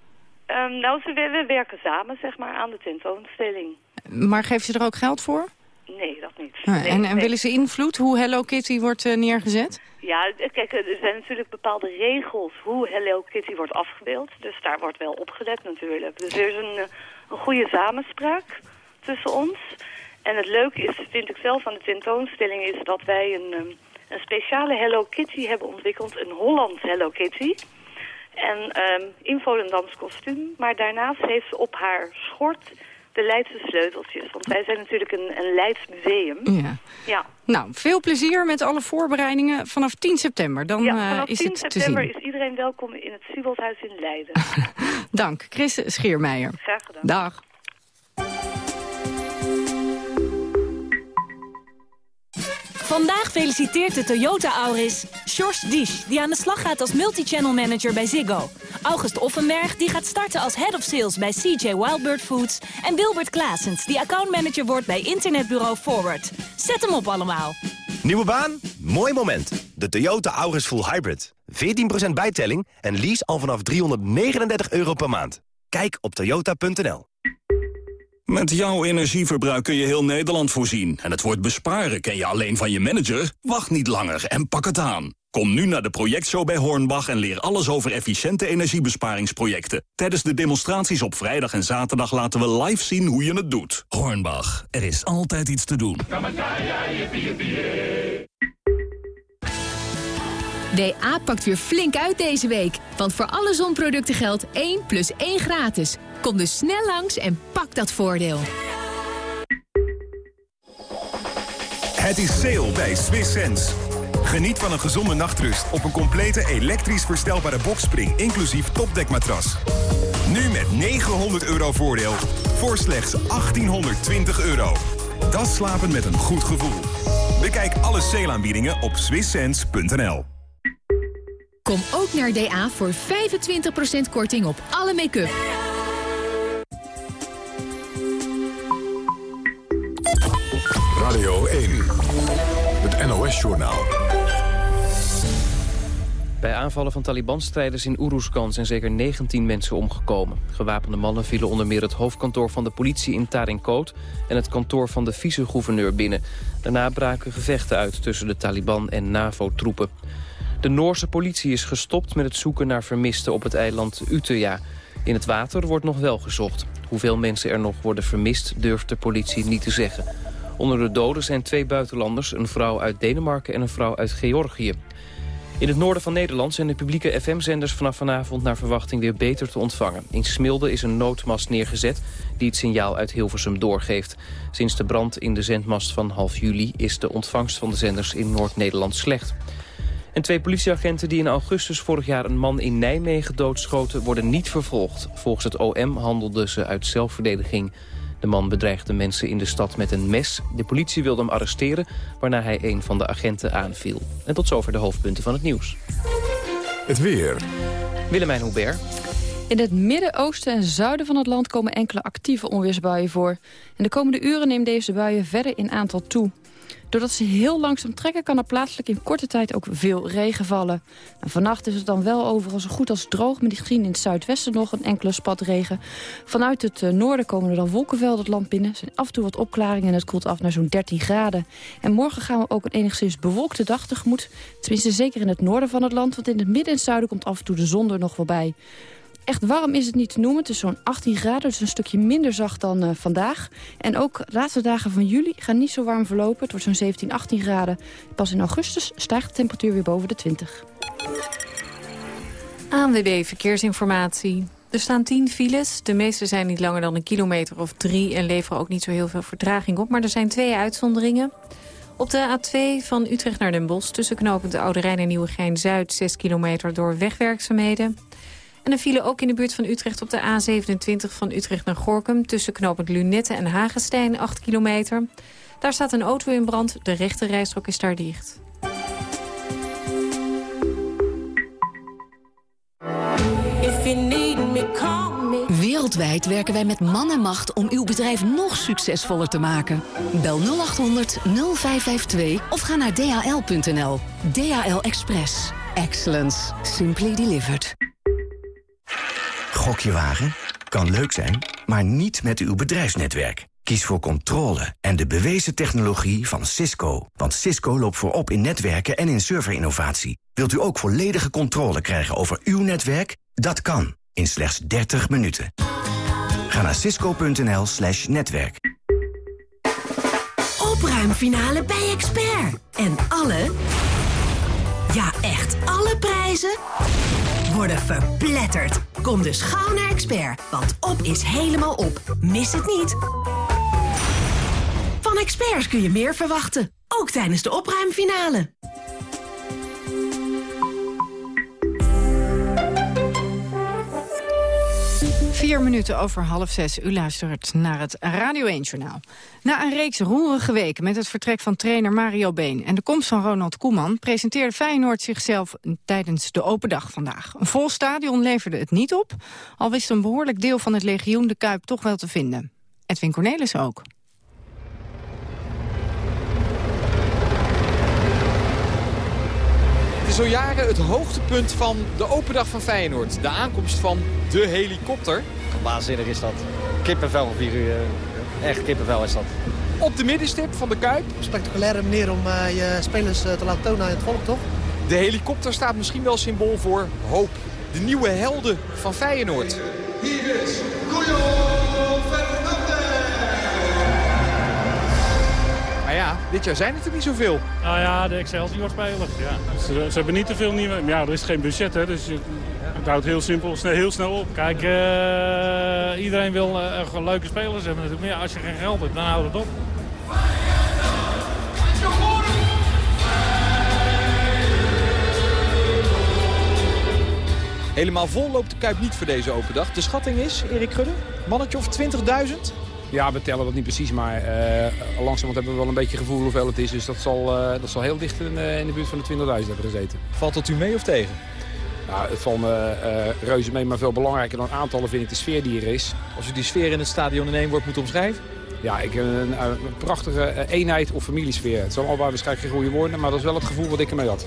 Um, nou, ze, we, we, werken samen, zeg maar, aan de tentoonstelling. Maar geeft ze er ook geld voor? Nee, dat niet. Ah, nee, en, willen ze invloed hoe Hello Kitty wordt uh, neergezet? Ja, kijk, er zijn natuurlijk bepaalde regels hoe Hello Kitty wordt afgebeeld. Dus daar wordt wel opgelet natuurlijk. Dus er is een, een goede samenspraak tussen ons. En het leuke is, vind ik zelf aan de tentoonstelling, is dat wij een... Um, een speciale Hello Kitty hebben ontwikkeld, een Hollands Hello Kitty. En um, in Volendams kostuum, maar daarnaast heeft ze op haar schort de Leidse sleuteltjes. Want wij zijn natuurlijk een, een Leids museum. Ja. ja. Nou, veel plezier met alle voorbereidingen vanaf 10 september. Dan ja, vanaf is 10 het te september zien. is iedereen welkom in het Siebelthuis in Leiden. Dank, Chris Scheermeijer. Graag gedaan. Dag. Vandaag feliciteert de Toyota Auris Sjors Disch, die aan de slag gaat als multichannel manager bij Ziggo. August Offenberg, die gaat starten als head of sales bij CJ Wildbird Foods. En Wilbert Klaasens, die accountmanager wordt bij internetbureau Forward. Zet hem op allemaal. Nieuwe baan? Mooi moment. De Toyota Auris Full Hybrid. 14% bijtelling en lease al vanaf 339 euro per maand. Kijk op toyota.nl. Met jouw energieverbruik kun je heel Nederland voorzien. En het woord besparen ken je alleen van je manager? Wacht niet langer en pak het aan. Kom nu naar de projectshow bij Hornbach en leer alles over efficiënte energiebesparingsprojecten. Tijdens de demonstraties op vrijdag en zaterdag laten we live zien hoe je het doet. Hornbach, er is altijd iets te doen. WA pakt weer flink uit deze week. Want voor alle zonproducten geldt 1 plus 1 gratis. Kom dus snel langs en pak dat voordeel. Het is sale bij Swiss Sense. Geniet van een gezonde nachtrust op een complete elektrisch verstelbare bokspring... inclusief topdekmatras. Nu met 900 euro voordeel voor slechts 1820 euro. Dat slapen met een goed gevoel. Bekijk alle sale-aanbiedingen op swisssense.nl. Kom ook naar DA voor 25% korting op alle make-up. Radio 1, het NOS-journaal. Bij aanvallen van Taliban-strijders in Uruzgan zijn zeker 19 mensen omgekomen. Gewapende mannen vielen onder meer het hoofdkantoor van de politie in Tarinkot... en het kantoor van de vice-gouverneur binnen. Daarna braken gevechten uit tussen de Taliban en NAVO-troepen. De Noorse politie is gestopt met het zoeken naar vermisten op het eiland Utøya. In het water wordt nog wel gezocht. Hoeveel mensen er nog worden vermist durft de politie niet te zeggen. Onder de doden zijn twee buitenlanders, een vrouw uit Denemarken en een vrouw uit Georgië. In het noorden van Nederland zijn de publieke FM-zenders vanaf vanavond naar verwachting weer beter te ontvangen. In Smilde is een noodmast neergezet die het signaal uit Hilversum doorgeeft. Sinds de brand in de zendmast van half juli is de ontvangst van de zenders in Noord-Nederland slecht. En twee politieagenten die in augustus vorig jaar een man in Nijmegen doodschoten worden niet vervolgd. Volgens het OM handelden ze uit zelfverdediging. De man bedreigde mensen in de stad met een mes. De politie wilde hem arresteren, waarna hij een van de agenten aanviel. En tot zover de hoofdpunten van het nieuws. Het weer. Willemijn Hubert. In het midden, oosten en zuiden van het land komen enkele actieve onweersbuien voor. En de komende uren neemt deze buien verder in aantal toe. Doordat ze heel langzaam trekken kan er plaatselijk in korte tijd ook veel regen vallen. En vannacht is het dan wel overal zo goed als droog... met misschien in het zuidwesten nog een enkele spat regen. Vanuit het noorden komen er dan wolkenvelden het land binnen. Er zijn af en toe wat opklaringen en het koelt af naar zo'n 13 graden. En morgen gaan we ook een enigszins bewolkte dag tegemoet. Tenminste zeker in het noorden van het land... want in het midden en zuiden komt af en toe de zon er nog wel bij. Echt warm is het niet te noemen. Het is zo'n 18 graden, dus een stukje minder zacht dan uh, vandaag. En ook de laatste dagen van juli gaan niet zo warm verlopen. Het wordt zo'n 17, 18 graden. Pas in augustus stijgt de temperatuur weer boven de 20. ANWB Verkeersinformatie. Er staan 10 files. De meeste zijn niet langer dan een kilometer of drie... en leveren ook niet zo heel veel vertraging op. Maar er zijn twee uitzonderingen. Op de A2 van Utrecht naar Den Bosch... tussen knooppunt Oude Rijn en Nieuwegein-Zuid... 6 kilometer door wegwerkzaamheden... En er vielen ook in de buurt van Utrecht op de A27 van Utrecht naar Gorkum... tussen knooppunt Lunette en Hagenstein, 8 kilometer. Daar staat een auto in brand, de rechte rijstrook is daar dicht. Wereldwijd werken wij met man en macht om uw bedrijf nog succesvoller te maken. Bel 0800 0552 of ga naar dhl.nl. DHL Express. Excellence. Simply delivered. Gokje wagen? Kan leuk zijn, maar niet met uw bedrijfsnetwerk. Kies voor controle en de bewezen technologie van Cisco. Want Cisco loopt voorop in netwerken en in serverinnovatie. Wilt u ook volledige controle krijgen over uw netwerk? Dat kan, in slechts 30 minuten. Ga naar cisco.nl slash netwerk. Opruimfinale bij Expert. En alle, ja echt alle prijzen, worden verpletterd. Kom dus gauw naar Expert, want op is helemaal op. Mis het niet. Van Experts kun je meer verwachten, ook tijdens de opruimfinale. Vier minuten over half zes. U luistert naar het Radio 1-journaal. Na een reeks roerige weken met het vertrek van trainer Mario Been... en de komst van Ronald Koeman... presenteerde Feyenoord zichzelf tijdens de open dag vandaag. Een vol stadion leverde het niet op... al wist een behoorlijk deel van het legioen de Kuip toch wel te vinden. Edwin Cornelis ook. Is al jaren het hoogtepunt van de open dag van Feyenoord. De aankomst van de helikopter. Waanzinnig is dat. Kippenvel op hier. Uh, echt kippenvel is dat. Op de middenstip van de Kuip. Spectaculaire manier om uh, je spelers uh, te laten tonen aan het volk, toch? De helikopter staat misschien wel symbool voor hoop. De nieuwe helden van Feyenoord. Hier is Maar ja, dit jaar zijn het er niet zoveel. Nou ja, de Excelsior-spelers. Ja. Ze, ze, hebben niet te veel nieuwe... Ja, er is geen budget, hè, dus het houdt heel simpel, snel, heel snel op. Kijk, uh, iedereen wil uh, leuke spelers hebben natuurlijk. Maar ja, als je geen geld hebt, dan houdt het op. Helemaal vol loopt de Kuip niet voor deze open dag. De schatting is, Erik Gudde, mannetje of 20.000? Ja, we tellen dat niet precies, maar uh, langzamerhand hebben we wel een beetje gevoel hoeveel het is. Dus dat zal, uh, dat zal heel dicht in, uh, in de buurt van de 20.000 hebben gezeten. Valt dat u mee of tegen? Nou, het valt me reuze mee, maar veel belangrijker dan aantallen vind ik de sfeer die er is. Als u die sfeer in het stadion in één woord moet omschrijven? Ja, ik, een, een, prachtige eenheid of familiesfeer. Het zijn allemaal waarschijnlijk geen goede woorden, maar dat is wel het gevoel wat ik ermee had.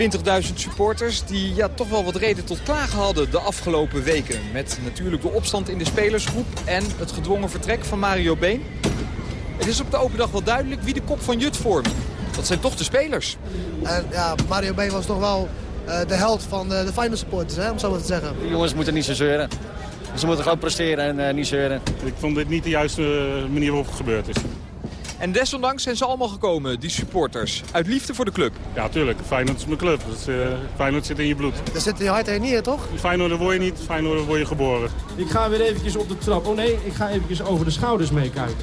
20.000 supporters die ja, toch wel wat reden tot klagen hadden de afgelopen weken. Met natuurlijk de opstand in de spelersgroep en het gedwongen vertrek van Mario Been. Het is op de open dag wel duidelijk wie de kop van Jut vormt. Dat zijn toch de spelers. En ja, Mario Been was toch wel uh, de held van de, de final supporters, hè, om zo maar te zeggen. Die jongens moeten niet zo zeuren. Ze moeten gewoon presteren en uh, niet zeuren. Ik vond dit niet de juiste manier waarop het gebeurd is. En desondanks zijn ze allemaal gekomen, die supporters. Uit liefde voor de club. Ja, tuurlijk. Feyenoord is mijn club. Dus, uh, Feyenoord zit in je bloed. Dat zit je hart en niet, toch? Feyenoord word je niet, Feyenoord word je geboren. Ik ga weer eventjes op de trap. Oh nee, ik ga eventjes over de schouders meekijken.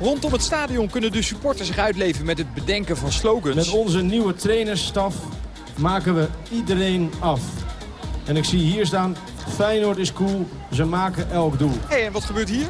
Rondom het stadion kunnen de supporters zich uitleven met het bedenken van slogans. Met onze nieuwe trainersstaf maken we iedereen af. En ik zie hier staan, Feyenoord is cool, ze maken elk doel. Hé, hey, en wat gebeurt hier?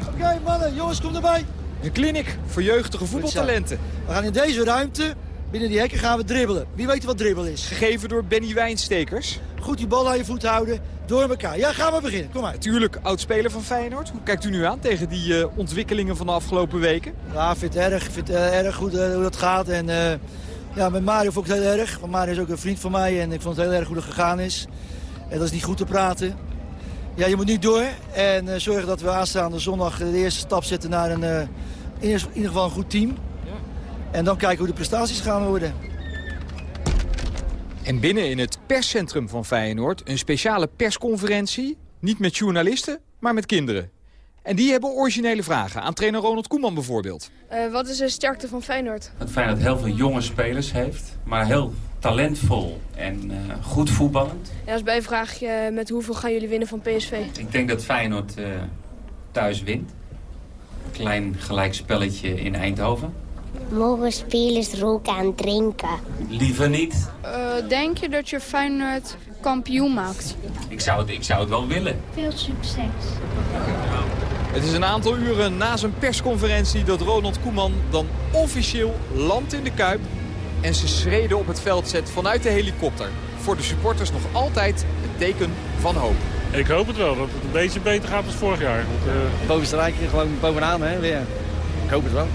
Oké okay, mannen, jongens, kom erbij. Een kliniek voor jeugdige voetbaltalenten. We gaan in deze ruimte, binnen die hekken, gaan we dribbelen. Wie weet wat dribbelen is? Gegeven door Benny Wijnstekers. Goed die bal aan je voet houden, door elkaar. Ja, gaan we beginnen. Kom maar. Natuurlijk, oud-speler van Feyenoord. Hoe kijkt u nu aan tegen die uh, ontwikkelingen van de afgelopen weken? Ja, ik vind het erg, vind het, uh, erg goed uh, hoe dat gaat. En ja, met Mario vond ik het heel erg. Want Mario is ook een vriend van mij en ik vond het heel erg hoe het gegaan is. En dat is niet goed te praten. Ja, je moet nu door en zorgen dat we aanstaande zondag de eerste stap zetten naar een, in ieder geval een goed team. Ja. En dan kijken hoe de prestaties gaan worden. En binnen in het perscentrum van Feyenoord een speciale persconferentie. Niet met journalisten, maar met kinderen. En die hebben originele vragen. Aan trainer Ronald Koeman bijvoorbeeld. Uh, wat is de sterkte van Feyenoord? Dat Feyenoord heel veel jonge spelers heeft, maar heel talentvol en uh, goed voetballend. Ja, als bijvraagje, met hoeveel gaan jullie winnen van PSV? Ik denk dat Feyenoord uh, thuis wint. Klein gelijkspelletje in Eindhoven. Mogen spelers roken en drinken? Liever niet. Uh, denk je dat je Feyenoord kampioen maakt? Ik zou het, ik zou het wel willen. Veel succes. Het is een aantal uren na zijn persconferentie dat Ronald Koeman dan officieel landt in de Kuip en zijn schreden op het veld zet vanuit de helikopter. Voor de supporters nog altijd het teken van hoop. Ik hoop het wel, dat het een beetje beter gaat dan vorig jaar. Want, uh... Bovenste rijtje gewoon bovenaan, hè, weer. Ik hoop het wel.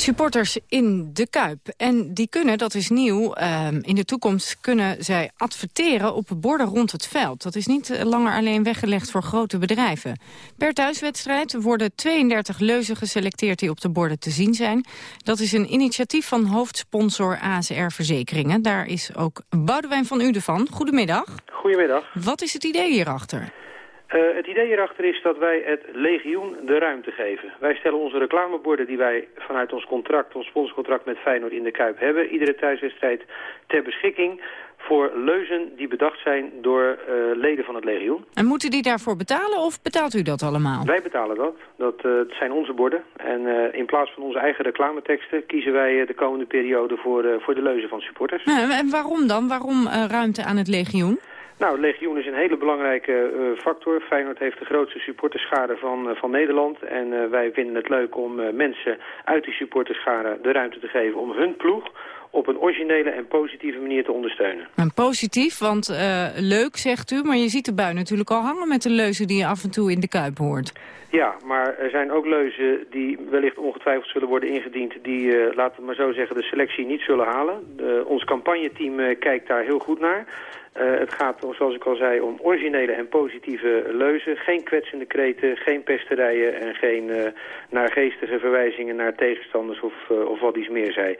Supporters in de Kuip. En die kunnen, dat is nieuw, uh, in de toekomst kunnen zij adverteren op borden rond het veld. Dat is niet langer alleen weggelegd voor grote bedrijven. Per thuiswedstrijd worden 32 leuzen geselecteerd die op de borden te zien zijn. Dat is een initiatief van hoofdsponsor ASR Verzekeringen. Daar is ook Boudewijn van Uden van. Goedemiddag. Goedemiddag. Wat is het idee hierachter? Uh, het idee hierachter is dat wij het legioen de ruimte geven. Wij stellen onze reclameborden die wij vanuit ons contract, ons sponsorcontract met Feyenoord in de Kuip hebben, iedere thuiswedstrijd ter beschikking voor leuzen die bedacht zijn door uh, leden van het legioen. En moeten die daarvoor betalen of betaalt u dat allemaal? Wij betalen dat. Dat uh, zijn onze borden. En in plaats van onze eigen reclameteksten kiezen wij de komende periode voor, voor de leuzen van supporters. en waarom dan? Waarom ruimte aan het legioen? Nou, het legioen is een hele belangrijke uh, factor. Feyenoord heeft de grootste supporterschade van, uh, van Nederland. En uh, wij vinden het leuk om mensen uit die supporterschade de ruimte te geven om hun ploeg op een originele en positieve manier te ondersteunen. En positief, want leuk zegt u, maar je ziet de bui natuurlijk al hangen met de leuzen die je af en toe in de Kuip hoort. Ja, maar er zijn ook leuzen die wellicht ongetwijfeld zullen worden ingediend... die, laten we maar zo zeggen, de selectie niet zullen halen. ons campagneteam kijkt daar heel goed naar... Uh, het gaat, zoals ik al zei, om originele en positieve leuzen. Geen kwetsende kreten, geen pesterijen en geen uh, naargeestige verwijzingen naar tegenstanders of, uh, of wat iets meer zei.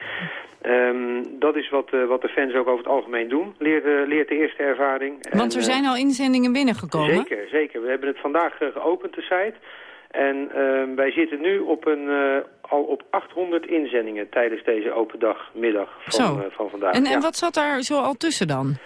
Um, dat is wat, wat de fans ook over het algemeen doen, leert, leert de eerste ervaring. Want er en, zijn al inzendingen binnengekomen? Zeker, zeker. We hebben het vandaag geopend, de site. En ehm, wij zitten nu op een, al op 800 inzendingen tijdens deze open dag, middag van, van vandaag. En, en wat zat daar zo al tussen dan?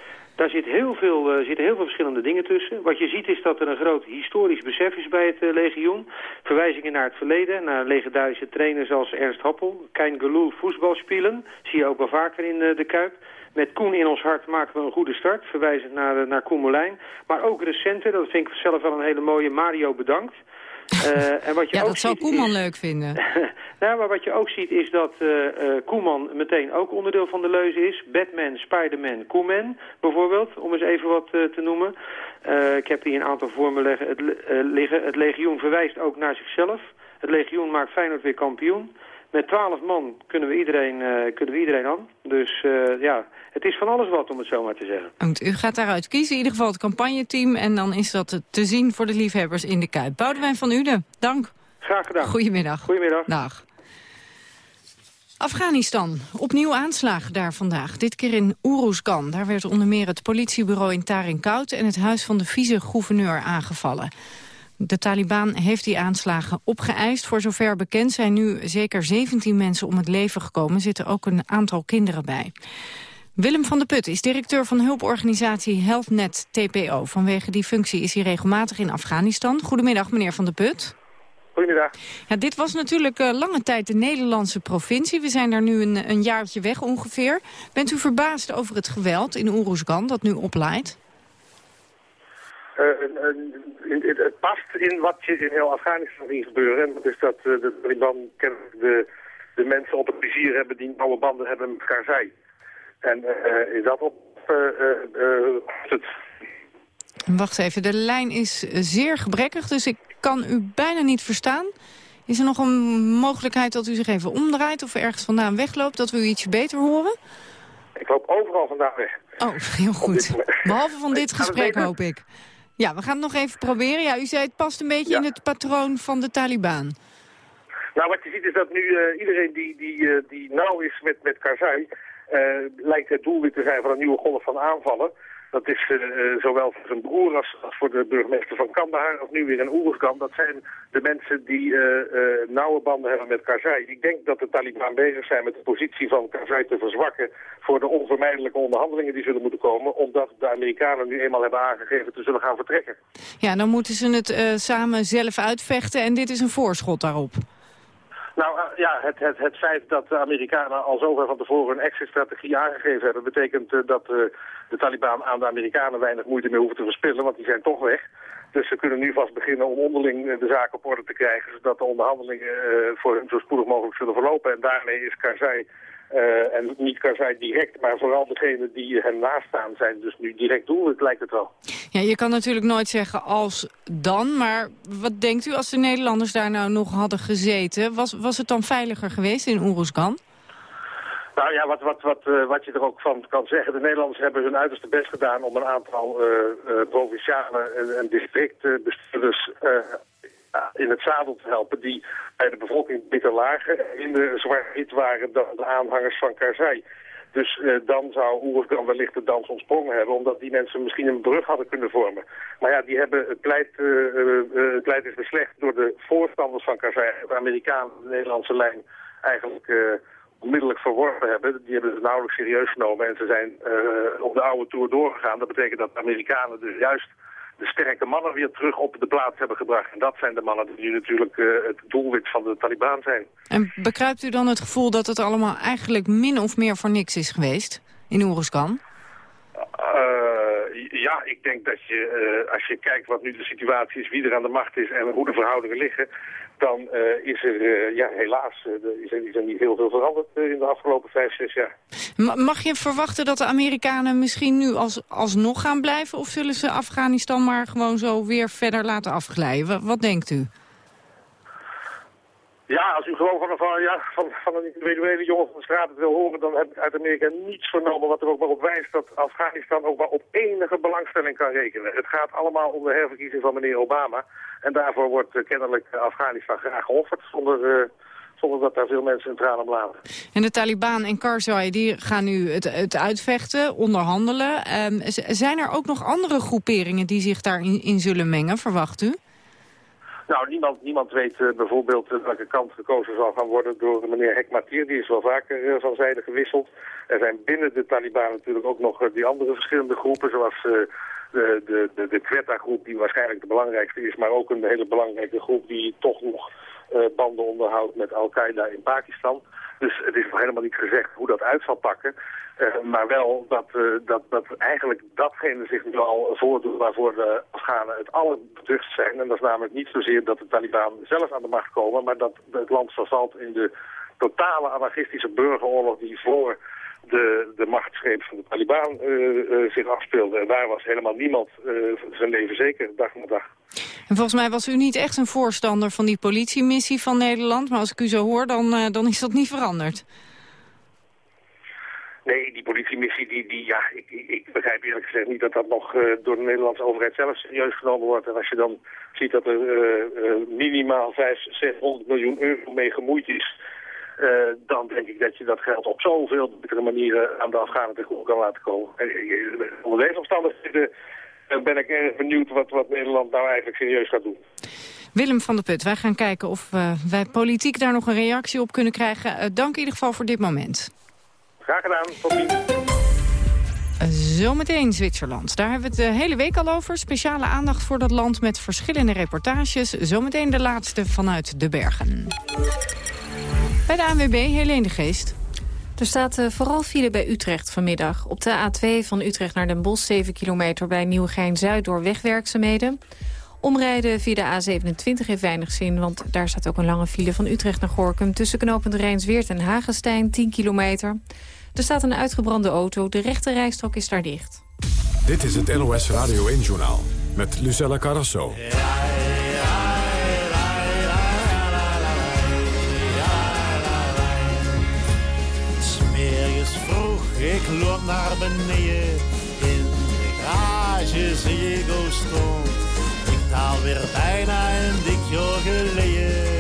Daar zit heel veel, uh, zitten heel veel verschillende dingen tussen. Wat je ziet is dat er een groot historisch besef is bij het uh, legioen. Verwijzingen naar het verleden, naar legendarische trainers als Ernst Happel. Kein Gelul voetbalspelen, zie je ook wel vaker in uh, de Kuip. Met Koen in ons hart maken we een goede start, verwijzend naar, naar Koen Molijn. Maar ook recenter, dat vind ik zelf wel een hele mooie, Mario bedankt. Uh, en wat je ja, ook dat zou Koeman is... leuk vinden. nou, maar wat je ook ziet is dat uh, uh, Koeman meteen ook onderdeel van de leuze is. Batman, Spider-Man, Koeman bijvoorbeeld, om eens even wat te noemen. ik heb hier een aantal vormen leggen, het, liggen. Het legioen verwijst ook naar zichzelf. Het legioen maakt Feyenoord weer kampioen. Met twaalf man kunnen we iedereen, kunnen we iedereen aan. Dus ja, het is van alles wat, om het zo maar te zeggen. Goed, u gaat daaruit kiezen, in ieder geval het campagneteam... en dan is dat te zien voor de liefhebbers in de Kuip. Boudewijn van Uden, dank. Graag gedaan. Goedemiddag. Goedemiddag. Dag. Afghanistan. Opnieuw aanslagen daar vandaag. Dit keer in Uruzgan. Daar werd onder meer het politiebureau in Tarinkout... en het huis van de vice-gouverneur aangevallen. De Taliban heeft die aanslagen opgeëist. Voor zover bekend zijn nu zeker 17 mensen om het leven gekomen. Er zitten ook een aantal kinderen bij. Willem van der Put is directeur van hulporganisatie HealthNet TPO. Vanwege die functie is hij regelmatig in Afghanistan. Goedemiddag, meneer van der Put. Goedemiddag. Ja, dit was natuurlijk uh, lange tijd de Nederlandse provincie. We zijn daar nu een, een jaartje weg ongeveer. Bent u verbaasd over het geweld in Oeruzgan dat nu oplaait? Uh, het past in wat je in heel Afghanistan ziet gebeuren. En dat is dat de Taliban de, de mensen op het plezier hebben die nauwe banden hebben met Karzai. En uh, is dat op het... Wacht even, de lijn is zeer gebrekkig, dus ik kan u bijna niet verstaan. Is er nog een mogelijkheid dat u zich even omdraait of ergens vandaan wegloopt, dat we u ietsje beter horen? Ik loop overal vandaan weg. Oh, heel goed. Behalve van dit gesprek, hoop ik. Ja, we gaan het nog even proberen. Ja, u zei het past een beetje in het patroon van de Taliban. Nou, wat je ziet is dat nu uh, iedereen die, die, uh, die nauw is met, met Karzai... Eh, lijkt het doelwit te zijn van een nieuwe golf van aanvallen. Dat is uh, zowel voor zijn broer als, als, voor de burgemeester van Kandahar, of nu weer in Oeruzgan. Dat zijn de mensen die uh, nauwe banden hebben met Karzai. Ik denk dat de Taliban bezig zijn met de positie van Karzai te verzwakken voor de onvermijdelijke onderhandelingen die zullen moeten komen. Omdat de Amerikanen nu eenmaal hebben aangegeven te zullen gaan vertrekken. Ja, dan moeten ze het samen zelf uitvechten en dit is een voorschot daarop. Nou ja, het, het, het feit dat de Amerikanen al zover van tevoren een exit-strategie aangegeven hebben... betekent uh, dat uh, de Taliban aan de Amerikanen weinig moeite meer hoeven te verspillen, want die zijn toch weg. Dus ze kunnen nu vast beginnen om onderling de zaken op orde te krijgen... zodat de onderhandelingen voor hun zo spoedig mogelijk zullen verlopen. En daarmee is Karzai uh, en niet Karzai direct, maar vooral degenen die hem naast staan zijn dus nu direct doelwit, lijkt het wel. Ja, je kan natuurlijk nooit zeggen als dan, maar wat denkt u als de Nederlanders daar nou nog hadden gezeten? Was, was het dan veiliger geweest in Oeruzgan? Nou ja, wat, wat, wat, uh, wat je er ook van kan zeggen. De Nederlanders hebben hun uiterste best gedaan om een aantal uh, uh, provinciale en, en districtbestuurders in het zadel te helpen die bij de bevolking beter lager in de zwart waren dan de aanhangers van Karzai. Dus dan zou Oeruzgan wellicht de dans ontsprongen hebben, omdat die mensen misschien een brug hadden kunnen vormen. Maar ja, die hebben het pleit, uh, is beslecht door de voorstanders van Karzai, de Amerikanen, de Nederlandse lijn, eigenlijk onmiddellijk verworpen hebben. Die hebben het nauwelijks serieus genomen en ze zijn op de oude tour doorgegaan. Dat betekent dat de Amerikanen dus juist de sterke mannen weer terug op de plaats hebben gebracht. En dat zijn de mannen die nu natuurlijk uh, het doelwit van de Taliban zijn. En bekruipt u dan het gevoel dat het allemaal eigenlijk min of meer voor niks is geweest in Oeruzkan? Uh, ja, ik denk dat je, uh, als je kijkt wat nu de situatie is, wie er aan de macht is en hoe de verhoudingen liggen, dan uh, is er uh, ja, helaas uh, is, er, is er niet heel veel veranderd in de afgelopen vijf, zes jaar. Mag je verwachten dat de Amerikanen misschien nu als, alsnog gaan blijven... of zullen ze Afghanistan maar gewoon zo weer verder laten afglijden? Wat denkt u? Ja, als u gewoon van, ja, van, van een individuele jongen van de straat het wil horen... dan heb ik uit Amerika niets vernomen wat er ook maar op wijst... dat Afghanistan ook maar op enige belangstelling kan rekenen. Het gaat allemaal om de herverkiezing van meneer Obama. En daarvoor wordt uh, kennelijk Afghanistan graag geofferd... zonder, uh, zonder dat daar veel mensen in tranen bladen. En de Taliban en Karzai die gaan nu het, het uitvechten, onderhandelen. Um, zijn er ook nog andere groeperingen die zich daarin in zullen mengen, verwacht u? Nou, niemand, niemand weet uh, bijvoorbeeld uh, welke kant gekozen zal gaan worden door meneer Hekmatir. Die is wel vaker uh, van zijde gewisseld. Er zijn binnen de Taliban natuurlijk ook nog die andere verschillende groepen, zoals de, de, de, de Quetta-groep, die waarschijnlijk de belangrijkste is, maar ook een hele belangrijke groep die toch nog banden onderhoudt met Al-Qaeda in Pakistan. Dus het is nog helemaal niet gezegd hoe dat uit zal pakken. Uh, maar wel dat, uh, dat, dat eigenlijk datgene zich nu al voordoet waarvoor de Afghanen het allerbeduchtst zijn. En dat is namelijk niet zozeer dat de Taliban zelf aan de macht komen, maar dat het land verzalt in de totale anarchistische burgeroorlog die voor de, de machtsgreep van de Taliban uh, zich afspeelde. En daar was helemaal niemand zijn leven zeker, dag na dag. En volgens mij was u niet echt een voorstander van die politiemissie van Nederland. Maar als ik u zo hoor, dan, dan is dat niet veranderd. Nee, die politiemissie, die, die, ja, ik, ik begrijp eerlijk gezegd niet dat dat nog uh, door de Nederlandse overheid zelf serieus genomen wordt. En als je dan ziet dat er uh, uh, minimaal 500, 600 miljoen euro mee gemoeid is, dan denk ik dat je dat geld op zoveel betere manieren aan de Afghanen te goed kan laten komen. onder deze omstandigheden ben ik erg benieuwd wat, wat Nederland nou eigenlijk serieus gaat doen. Willem van der Put, wij gaan kijken of wij politiek daar nog een reactie op kunnen krijgen. dank in ieder geval voor dit moment. Graag gedaan. Tot ziens. Zometeen Zwitserland. Daar hebben we het de hele week al over. Speciale aandacht voor dat land met verschillende reportages. Zometeen de laatste vanuit de bergen. Bij de ANWB, Helene de Geest. Er staat uh, vooral file bij Utrecht vanmiddag. Op de A2 van Utrecht naar Den Bosch, 7 kilometer bij Nieuwegein-Zuid door wegwerkzaamheden. Omrijden via de A27 heeft weinig zin, want daar staat ook een lange file van Utrecht naar Gorkum... tussen knooppunt Rijnsweert en Hagenstein, 10 kilometer. Er staat een uitgebrande auto, de rechte rijstrook is daar dicht. Dit is het NOS Radio 1-journaal met Lucella Carrasso. Smeerjes vroeg, ik loop naar beneden. In de garage zie ik stond alweer bijna een dik jaar geleden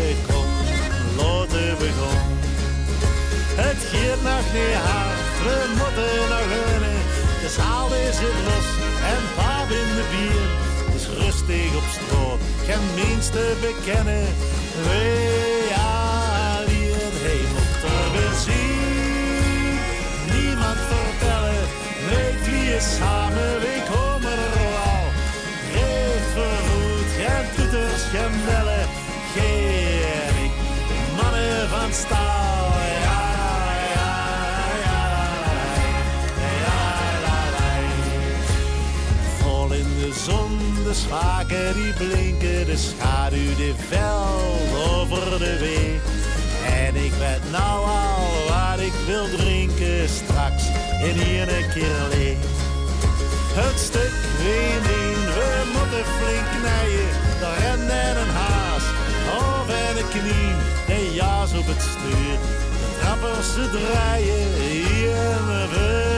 Het gaat nog niet hard, we moeten nog winnen. De zaal is het los en pap in de bier. is rustig op straat, geen minste bekennen. We alleen, hij mocht er weer zien. Niemand vertellen, weet wie je samen, we komen er al. Geef vervoer geen toeters, geen bellen, geen ik. Mannen van staal, de schaken die blinken, de schaduw die veld over de weg. En ik weet nou al wat ik wil drinken straks in hier een keer leeg. Het stuk in we moeten flink knijden. De ren en een haas, of en een knie. De jas op het stuur, de trappers ze draaien. Hier weer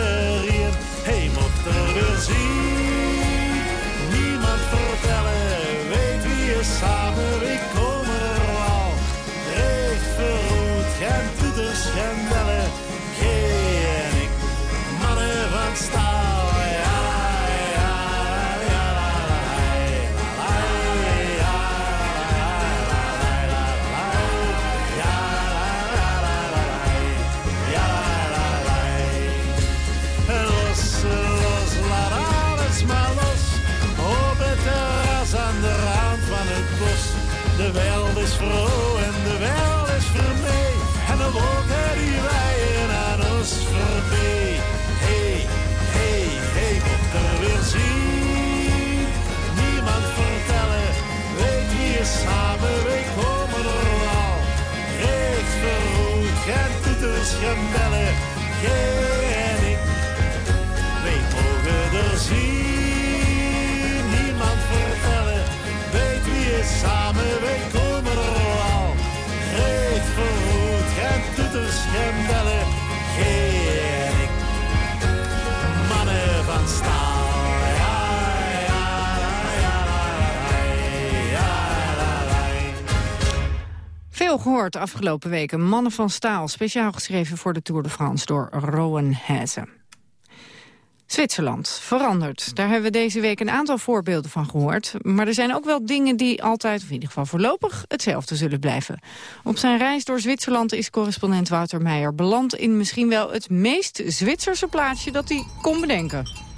geen bellen, jij en ik. Wij mogen er zien, niemand vertellen, weet wie je samen, wij komen er al. Recht verroet, geen toeters, geen bellen, Veel gehoord afgelopen weken. Mannen van Staal, speciaal geschreven voor de Tour de France door Rowan Heze. Zwitserland verandert. Daar hebben we deze week een aantal voorbeelden van gehoord. Maar er zijn ook wel dingen die altijd, of in ieder geval voorlopig, hetzelfde zullen blijven. Op zijn reis door Zwitserland is correspondent Wouter Meijer beland in misschien wel het meest Zwitserse plaatsje dat hij kon bedenken.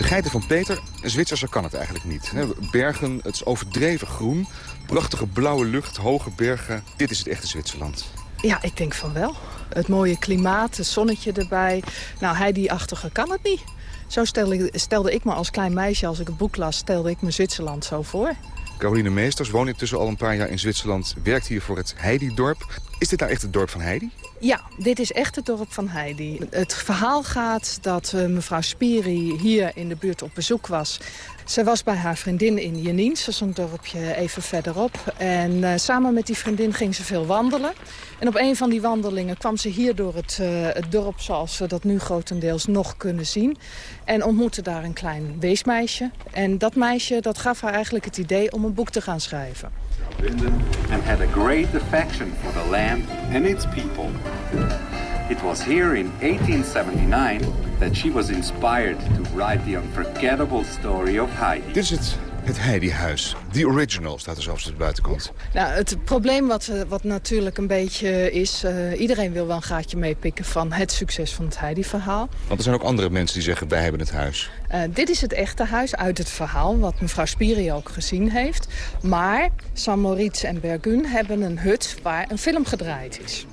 De geiten van Peter, een Zwitserse kan het eigenlijk niet. Bergen, het is overdreven groen, prachtige blauwe lucht, hoge bergen. Dit is het echte Zwitserland. Ja, ik denk van wel. Het mooie klimaat, het zonnetje erbij. Nou, Heidi-achtige kan het niet. Zo stelde, stelde ik me als klein meisje, als ik het boek las, stelde ik me Zwitserland zo voor. Caroline Meesters woont intussen al een paar jaar in Zwitserland, werkt hier voor het Heidi-dorp. Is dit nou echt het dorp van Heidi? Ja, dit is echt het dorp van Heidi. Het verhaal gaat dat eh, mevrouw Spiri hier in de buurt op bezoek was. Ze was bij haar vriendin in Jenins, dat is een dorpje even verderop. En eh, samen met die vriendin ging ze veel wandelen. En op een van die wandelingen kwam ze hier door het, eh, het dorp zoals we dat nu grotendeels nog kunnen zien. En ontmoette daar een klein weesmeisje. En dat meisje dat gaf haar eigenlijk het idee om een boek te gaan schrijven. and had a great affection for the land and its people. It was here in 1879 that she was inspired to write the unforgettable story of Heidi. Dit is het, het Heidi-huis. The Original staat er zelfs op de buitenkant. Nou, het probleem wat, eh, wat natuurlijk een beetje is... eh, iedereen wil wel een gaatje meepikken van het succes van het Heidi-verhaal. Want er zijn ook andere mensen die zeggen, wij hebben het huis. Eh, dit is het echte huis uit het verhaal, wat mevrouw Spiri ook gezien heeft. Maar San Moritz en Bergun hebben een hut waar een film gedraaid is.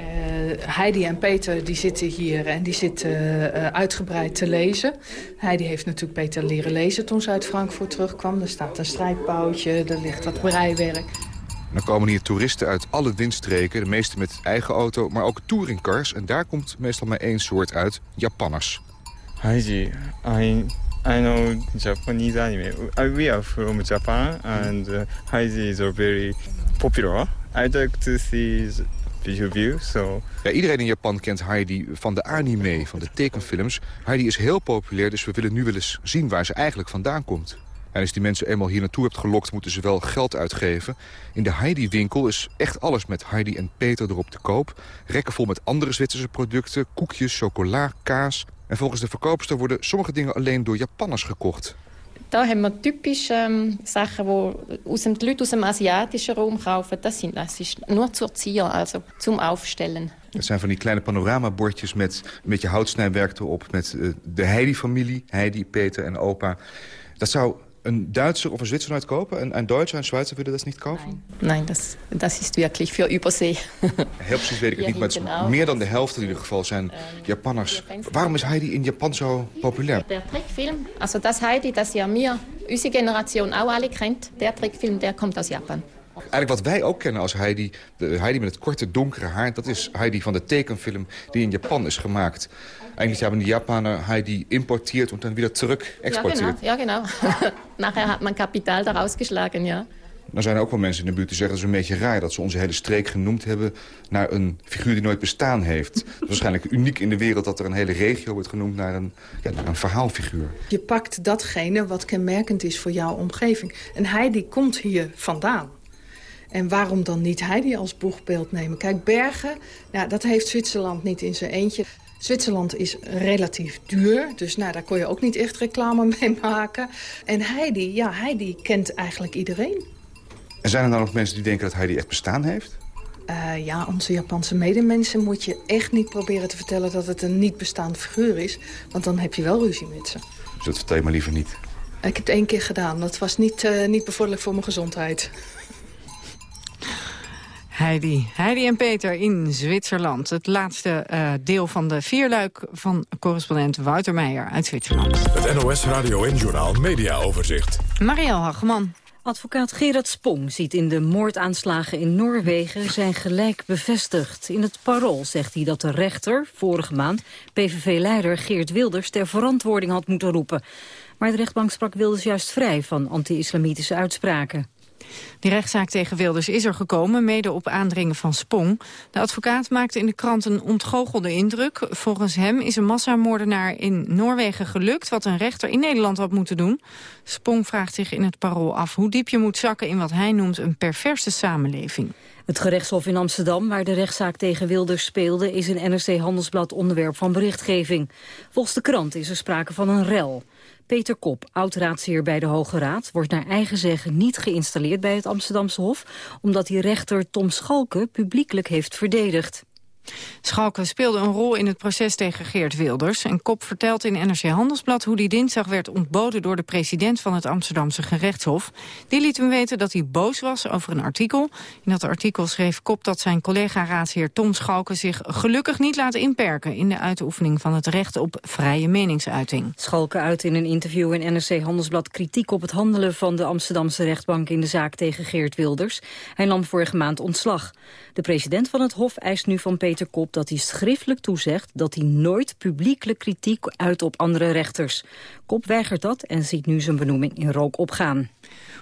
Eh, Heidi en Peter die zitten hier en die zitten eh, uitgebreid te lezen. Heidi heeft natuurlijk Peter leren lezen toen ze uit Frankfurt terugkwam. Er staat een strijdboutje, er ligt wat breiwerk. Dan komen hier toeristen uit alle windstreken, de meeste met eigen auto, maar ook touringcars. En daar komt meestal maar één soort uit, Japanners. Heidi, I I know Japanese anime. We are from Japan, and uh, Heidi is a very popular. I'd like to see so Ja, iedereen in Japan kent Heidi van de anime, van de tekenfilms. Heidi is heel populair, dus we willen nu wel eens zien waar ze eigenlijk vandaan komt. En als die mensen eenmaal hier naartoe hebt gelokt, moeten ze wel geld uitgeven. In de Heidi-winkel is echt alles met Heidi en Peter erop te koop. Rekken vol met andere Zwitserse producten, koekjes, chocola, kaas. En volgens de verkoopster worden sommige dingen alleen door Japanners gekocht. Da haben we typisch ähm, Sachen, die aus dem, die Leute aus dem asiatischen Raum kaufen. Das, sind, das ist nur zur Zier, also zum Aufstellen. Het zijn van die kleine panoramabordjes met een beetje houtsnijwerk erop... met eh, de Heidi-familie, Heidi, Peter en opa. Dat zou een Duitser of een Zwitser nooit kopen? Een, een Duitser en Schweizer willen dat niet kopen? Nein, das, das ist wirklich für Übersee. Heel precies weet ik het niet, maar het is meer dan de helft in ieder geval zijn Japanners. Waarom is Heidi in Japan zo populair? Der Trickfilm, also das Heidi, das ja wir, unsere Generation auch alle kennt, der Trickfilm, der kommt aus Japan. Eigenlijk wat wij ook kennen als Heidi, de Heidi met het korte donkere haar... dat is Heidi van de tekenfilm die in Japan is gemaakt. Eigentlich hebben die Japaner Heidi importiert en dan weer terug Ja, genau. Ja, genau. Nachher hat man Kapital daraus geschlagen, ja. Dan zijn er ook wel mensen in de buurt die zeggen... dat is een beetje raar dat ze onze hele streek genoemd hebben... naar een figuur die nooit bestaan heeft. Het is waarschijnlijk uniek in de wereld dat er een hele regio wordt genoemd... naar een, ja, naar een verhaalfiguur. Je pakt datgene wat kenmerkend is voor jouw omgeving. En Heidi komt hier vandaan. En waarom dan niet Heidi als boegbeeld nemen? Kijk, bergen, nou, dat heeft Zwitserland niet in zijn eentje. Zwitserland is relatief duur, dus nou, daar kon je ook niet echt reclame mee maken. En Heidi, ja, Heidi kent eigenlijk iedereen. En zijn er nou nog mensen die denken dat Heidi echt bestaan heeft? Eh, ja, onze Japanse medemensen moet je echt niet proberen te vertellen dat het een niet bestaand figuur is. Want dan heb je wel ruzie met ze. Dus dat vertel je maar liever niet. Ik heb het één keer gedaan. Dat was niet, uh, niet bevorderlijk voor mijn gezondheid. Heidi. Heidi en Peter in Zwitserland. Het laatste uh, deel van de vierluik van correspondent Wouter Meijer uit Zwitserland. Het NOS Radio en Journaal Media Overzicht. Marielle Hageman. Advocaat Gerard Spong ziet in de moordaanslagen in Noorwegen zijn gelijk bevestigd. In het parool zegt hij dat de rechter vorige maand PVV-leider Geert Wilders ter verantwoording had moeten roepen. Maar de rechtbank sprak Wilders juist vrij van anti-islamitische uitspraken. Die rechtszaak tegen Wilders is er gekomen, mede op aandringen van Spong. De advocaat maakte in de krant een ontgoochelde indruk. Volgens hem is een massamoordenaar in Noorwegen gelukt... wat een rechter in Nederland had moeten doen. Spong vraagt zich in het parool af hoe diep je moet zakken... in wat hij noemt een perverse samenleving. Het gerechtshof in Amsterdam, waar de rechtszaak tegen Wilders speelde... is een NRC Handelsblad onderwerp van berichtgeving. Volgens de krant is er sprake van een rel. Peter Kop, oud-raadsheer bij de Hoge Raad... wordt naar eigen zeggen niet geïnstalleerd bij het Amsterdamse Hof... omdat hij rechter Tom Schalke publiekelijk heeft verdedigd. Schalke speelde een rol in het proces tegen Geert Wilders. En Kop vertelt in NRC Handelsblad hoe die dinsdag werd ontboden door de president van het Amsterdamse gerechtshof. Die liet hem weten dat hij boos was over een artikel. In dat artikel schreef Kop dat zijn collega-raadsheer Tom Schalke zich gelukkig niet laat inperken in de uitoefening van het recht op vrije meningsuiting. Schalke uit in een interview in NRC Handelsblad kritiek op het handelen van de Amsterdamse rechtbank in de zaak tegen Geert Wilders. Hij nam vorige maand ontslag. De president van het Hof eist nu van Peter Dat hij schriftelijk toezegt... dat hij nooit publiekelijk kritiek uit op andere rechters. Kop weigert dat en ziet nu zijn benoeming in rook opgaan.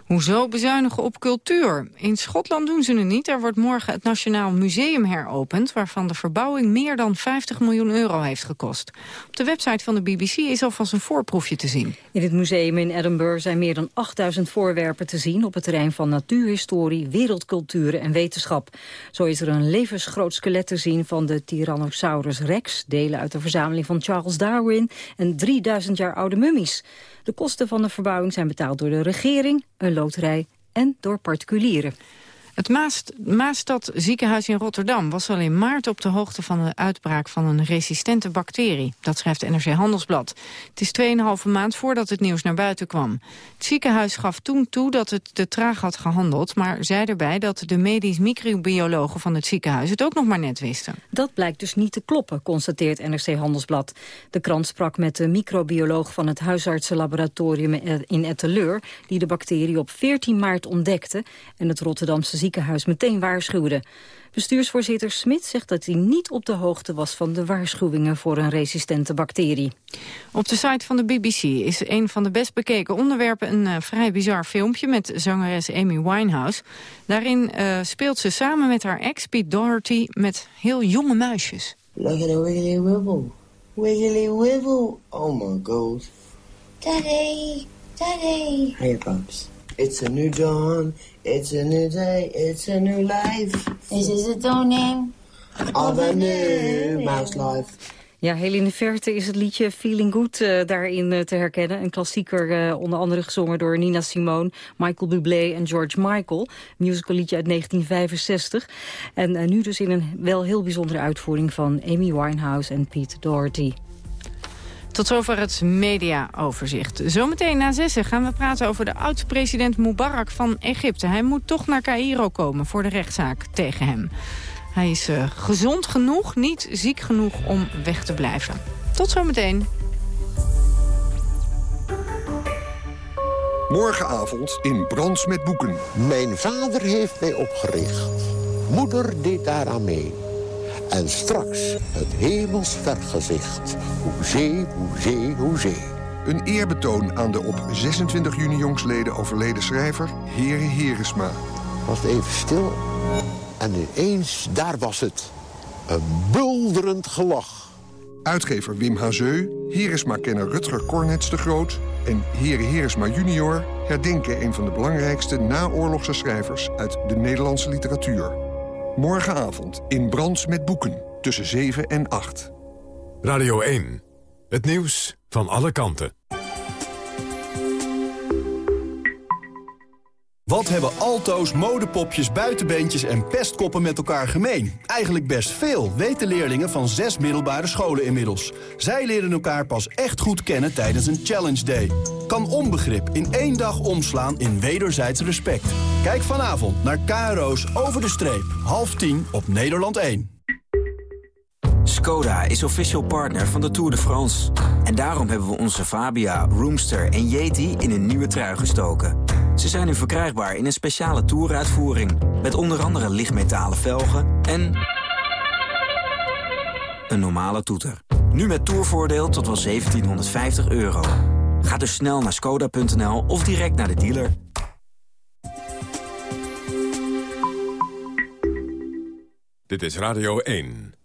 Hoezo bezuinigen op cultuur? In Schotland doen ze het niet. Er wordt morgen het Nationaal Museum heropend... waarvan de verbouwing meer dan 50 miljoen euro heeft gekost. Op de website van de BBC is alvast een voorproefje te zien. In het museum in Edinburgh zijn meer dan 8000 voorwerpen te zien... op het terrein van natuurhistorie, wereldculturen en wetenschap. Zo is er een levensgroot skelet te zien van de Tyrannosaurus rex... delen uit de verzameling van Charles Darwin... en 3000 jaar oude mummies. De kosten van de verbouwing zijn betaald door de regering, een en door particulieren. Het Maast, Maastad ziekenhuis in Rotterdam was al in maart op de hoogte van de uitbraak van een resistente bacterie. Dat schrijft NRC Handelsblad. Het is 2,5 maand voordat het nieuws naar buiten kwam. Het ziekenhuis gaf toen toe dat het te traag had gehandeld, maar zei erbij dat de medisch microbiologen van het ziekenhuis het ook nog maar net wisten. Dat blijkt dus niet te kloppen, constateert NRC Handelsblad. De krant sprak met de microbioloog van het huisartsenlaboratorium in Etteleur, die de bacterie op 14 maart ontdekte en het Rotterdamse ziekenhuis ziekenhuis meteen waarschuwde. Bestuursvoorzitter Smit zegt dat hij niet op de hoogte was van de waarschuwingen voor een resistente bacterie. Op de site van de BBC is een van de best bekeken onderwerpen een uh, vrij bizar filmpje met zangeres Amy Winehouse. Daarin uh, speelt ze samen met haar ex Pete Doherty met heel jonge muisjes. Look at the wiggly wibble. Wiggly wibble. Oh my god. Daddy, daddy. Hey pups. It's a new dawn, it's a new day, it's a new life. This is the dawning of a new mouse life. Ja, heel in de verte is het liedje Feeling Good uh, daarin uh, te herkennen. Een klassieker uh, onder andere gezongen door Nina Simone, Michael Bublé en George Michael. Musical liedje uit 1965. En nu dus in een wel heel bijzondere uitvoering van Amy Winehouse en Pete Doherty. Tot zover het mediaoverzicht. Zometeen na zessen gaan we praten over de oud-president Mubarak van Egypte. Hij moet toch naar Cairo komen voor de rechtszaak tegen hem. Hij is uh, gezond genoeg, niet ziek genoeg om weg te blijven. Tot zometeen. Morgenavond in Brands met Boeken. Mijn vader heeft mij opgericht. Moeder deed daaraan mee. En straks het hemels vergezicht. Hoezee, hoezee, hoezee. Een eerbetoon aan de op 26 juni jongsleden overleden schrijver Here Heresma. Was even stil en ineens, daar was het. Een bulderend gelach. Uitgever Wim Hazeu, Heresma-kenner Rutger Cornets de Groot... en Here Heresma junior herdenken een van de belangrijkste naoorlogse schrijvers... uit de Nederlandse literatuur. Morgenavond in Brands met Boeken, tussen 7 en 8. Radio 1, het nieuws van alle kanten. Wat hebben alto's, modepopjes, buitenbeentjes en pestkoppen met elkaar gemeen? Eigenlijk best veel, weten leerlingen van zes middelbare scholen inmiddels. Zij leren elkaar pas echt goed kennen tijdens een Challenge Day. Kan onbegrip in één dag omslaan in wederzijds respect. Kijk vanavond naar KRO's Over de Streep, half tien op Nederland 1. Skoda is official partner van de Tour de France. En daarom hebben we onze Fabia, Roomster en Yeti in een nieuwe trui gestoken. Ze zijn nu verkrijgbaar in een speciale Touruitvoering... met onder andere lichtmetalen velgen en... een normale toeter. Nu met tourvoordeel tot wel 1750 euro. Ga dus snel naar skoda.nl of direct naar de dealer. Dit is Radio 1.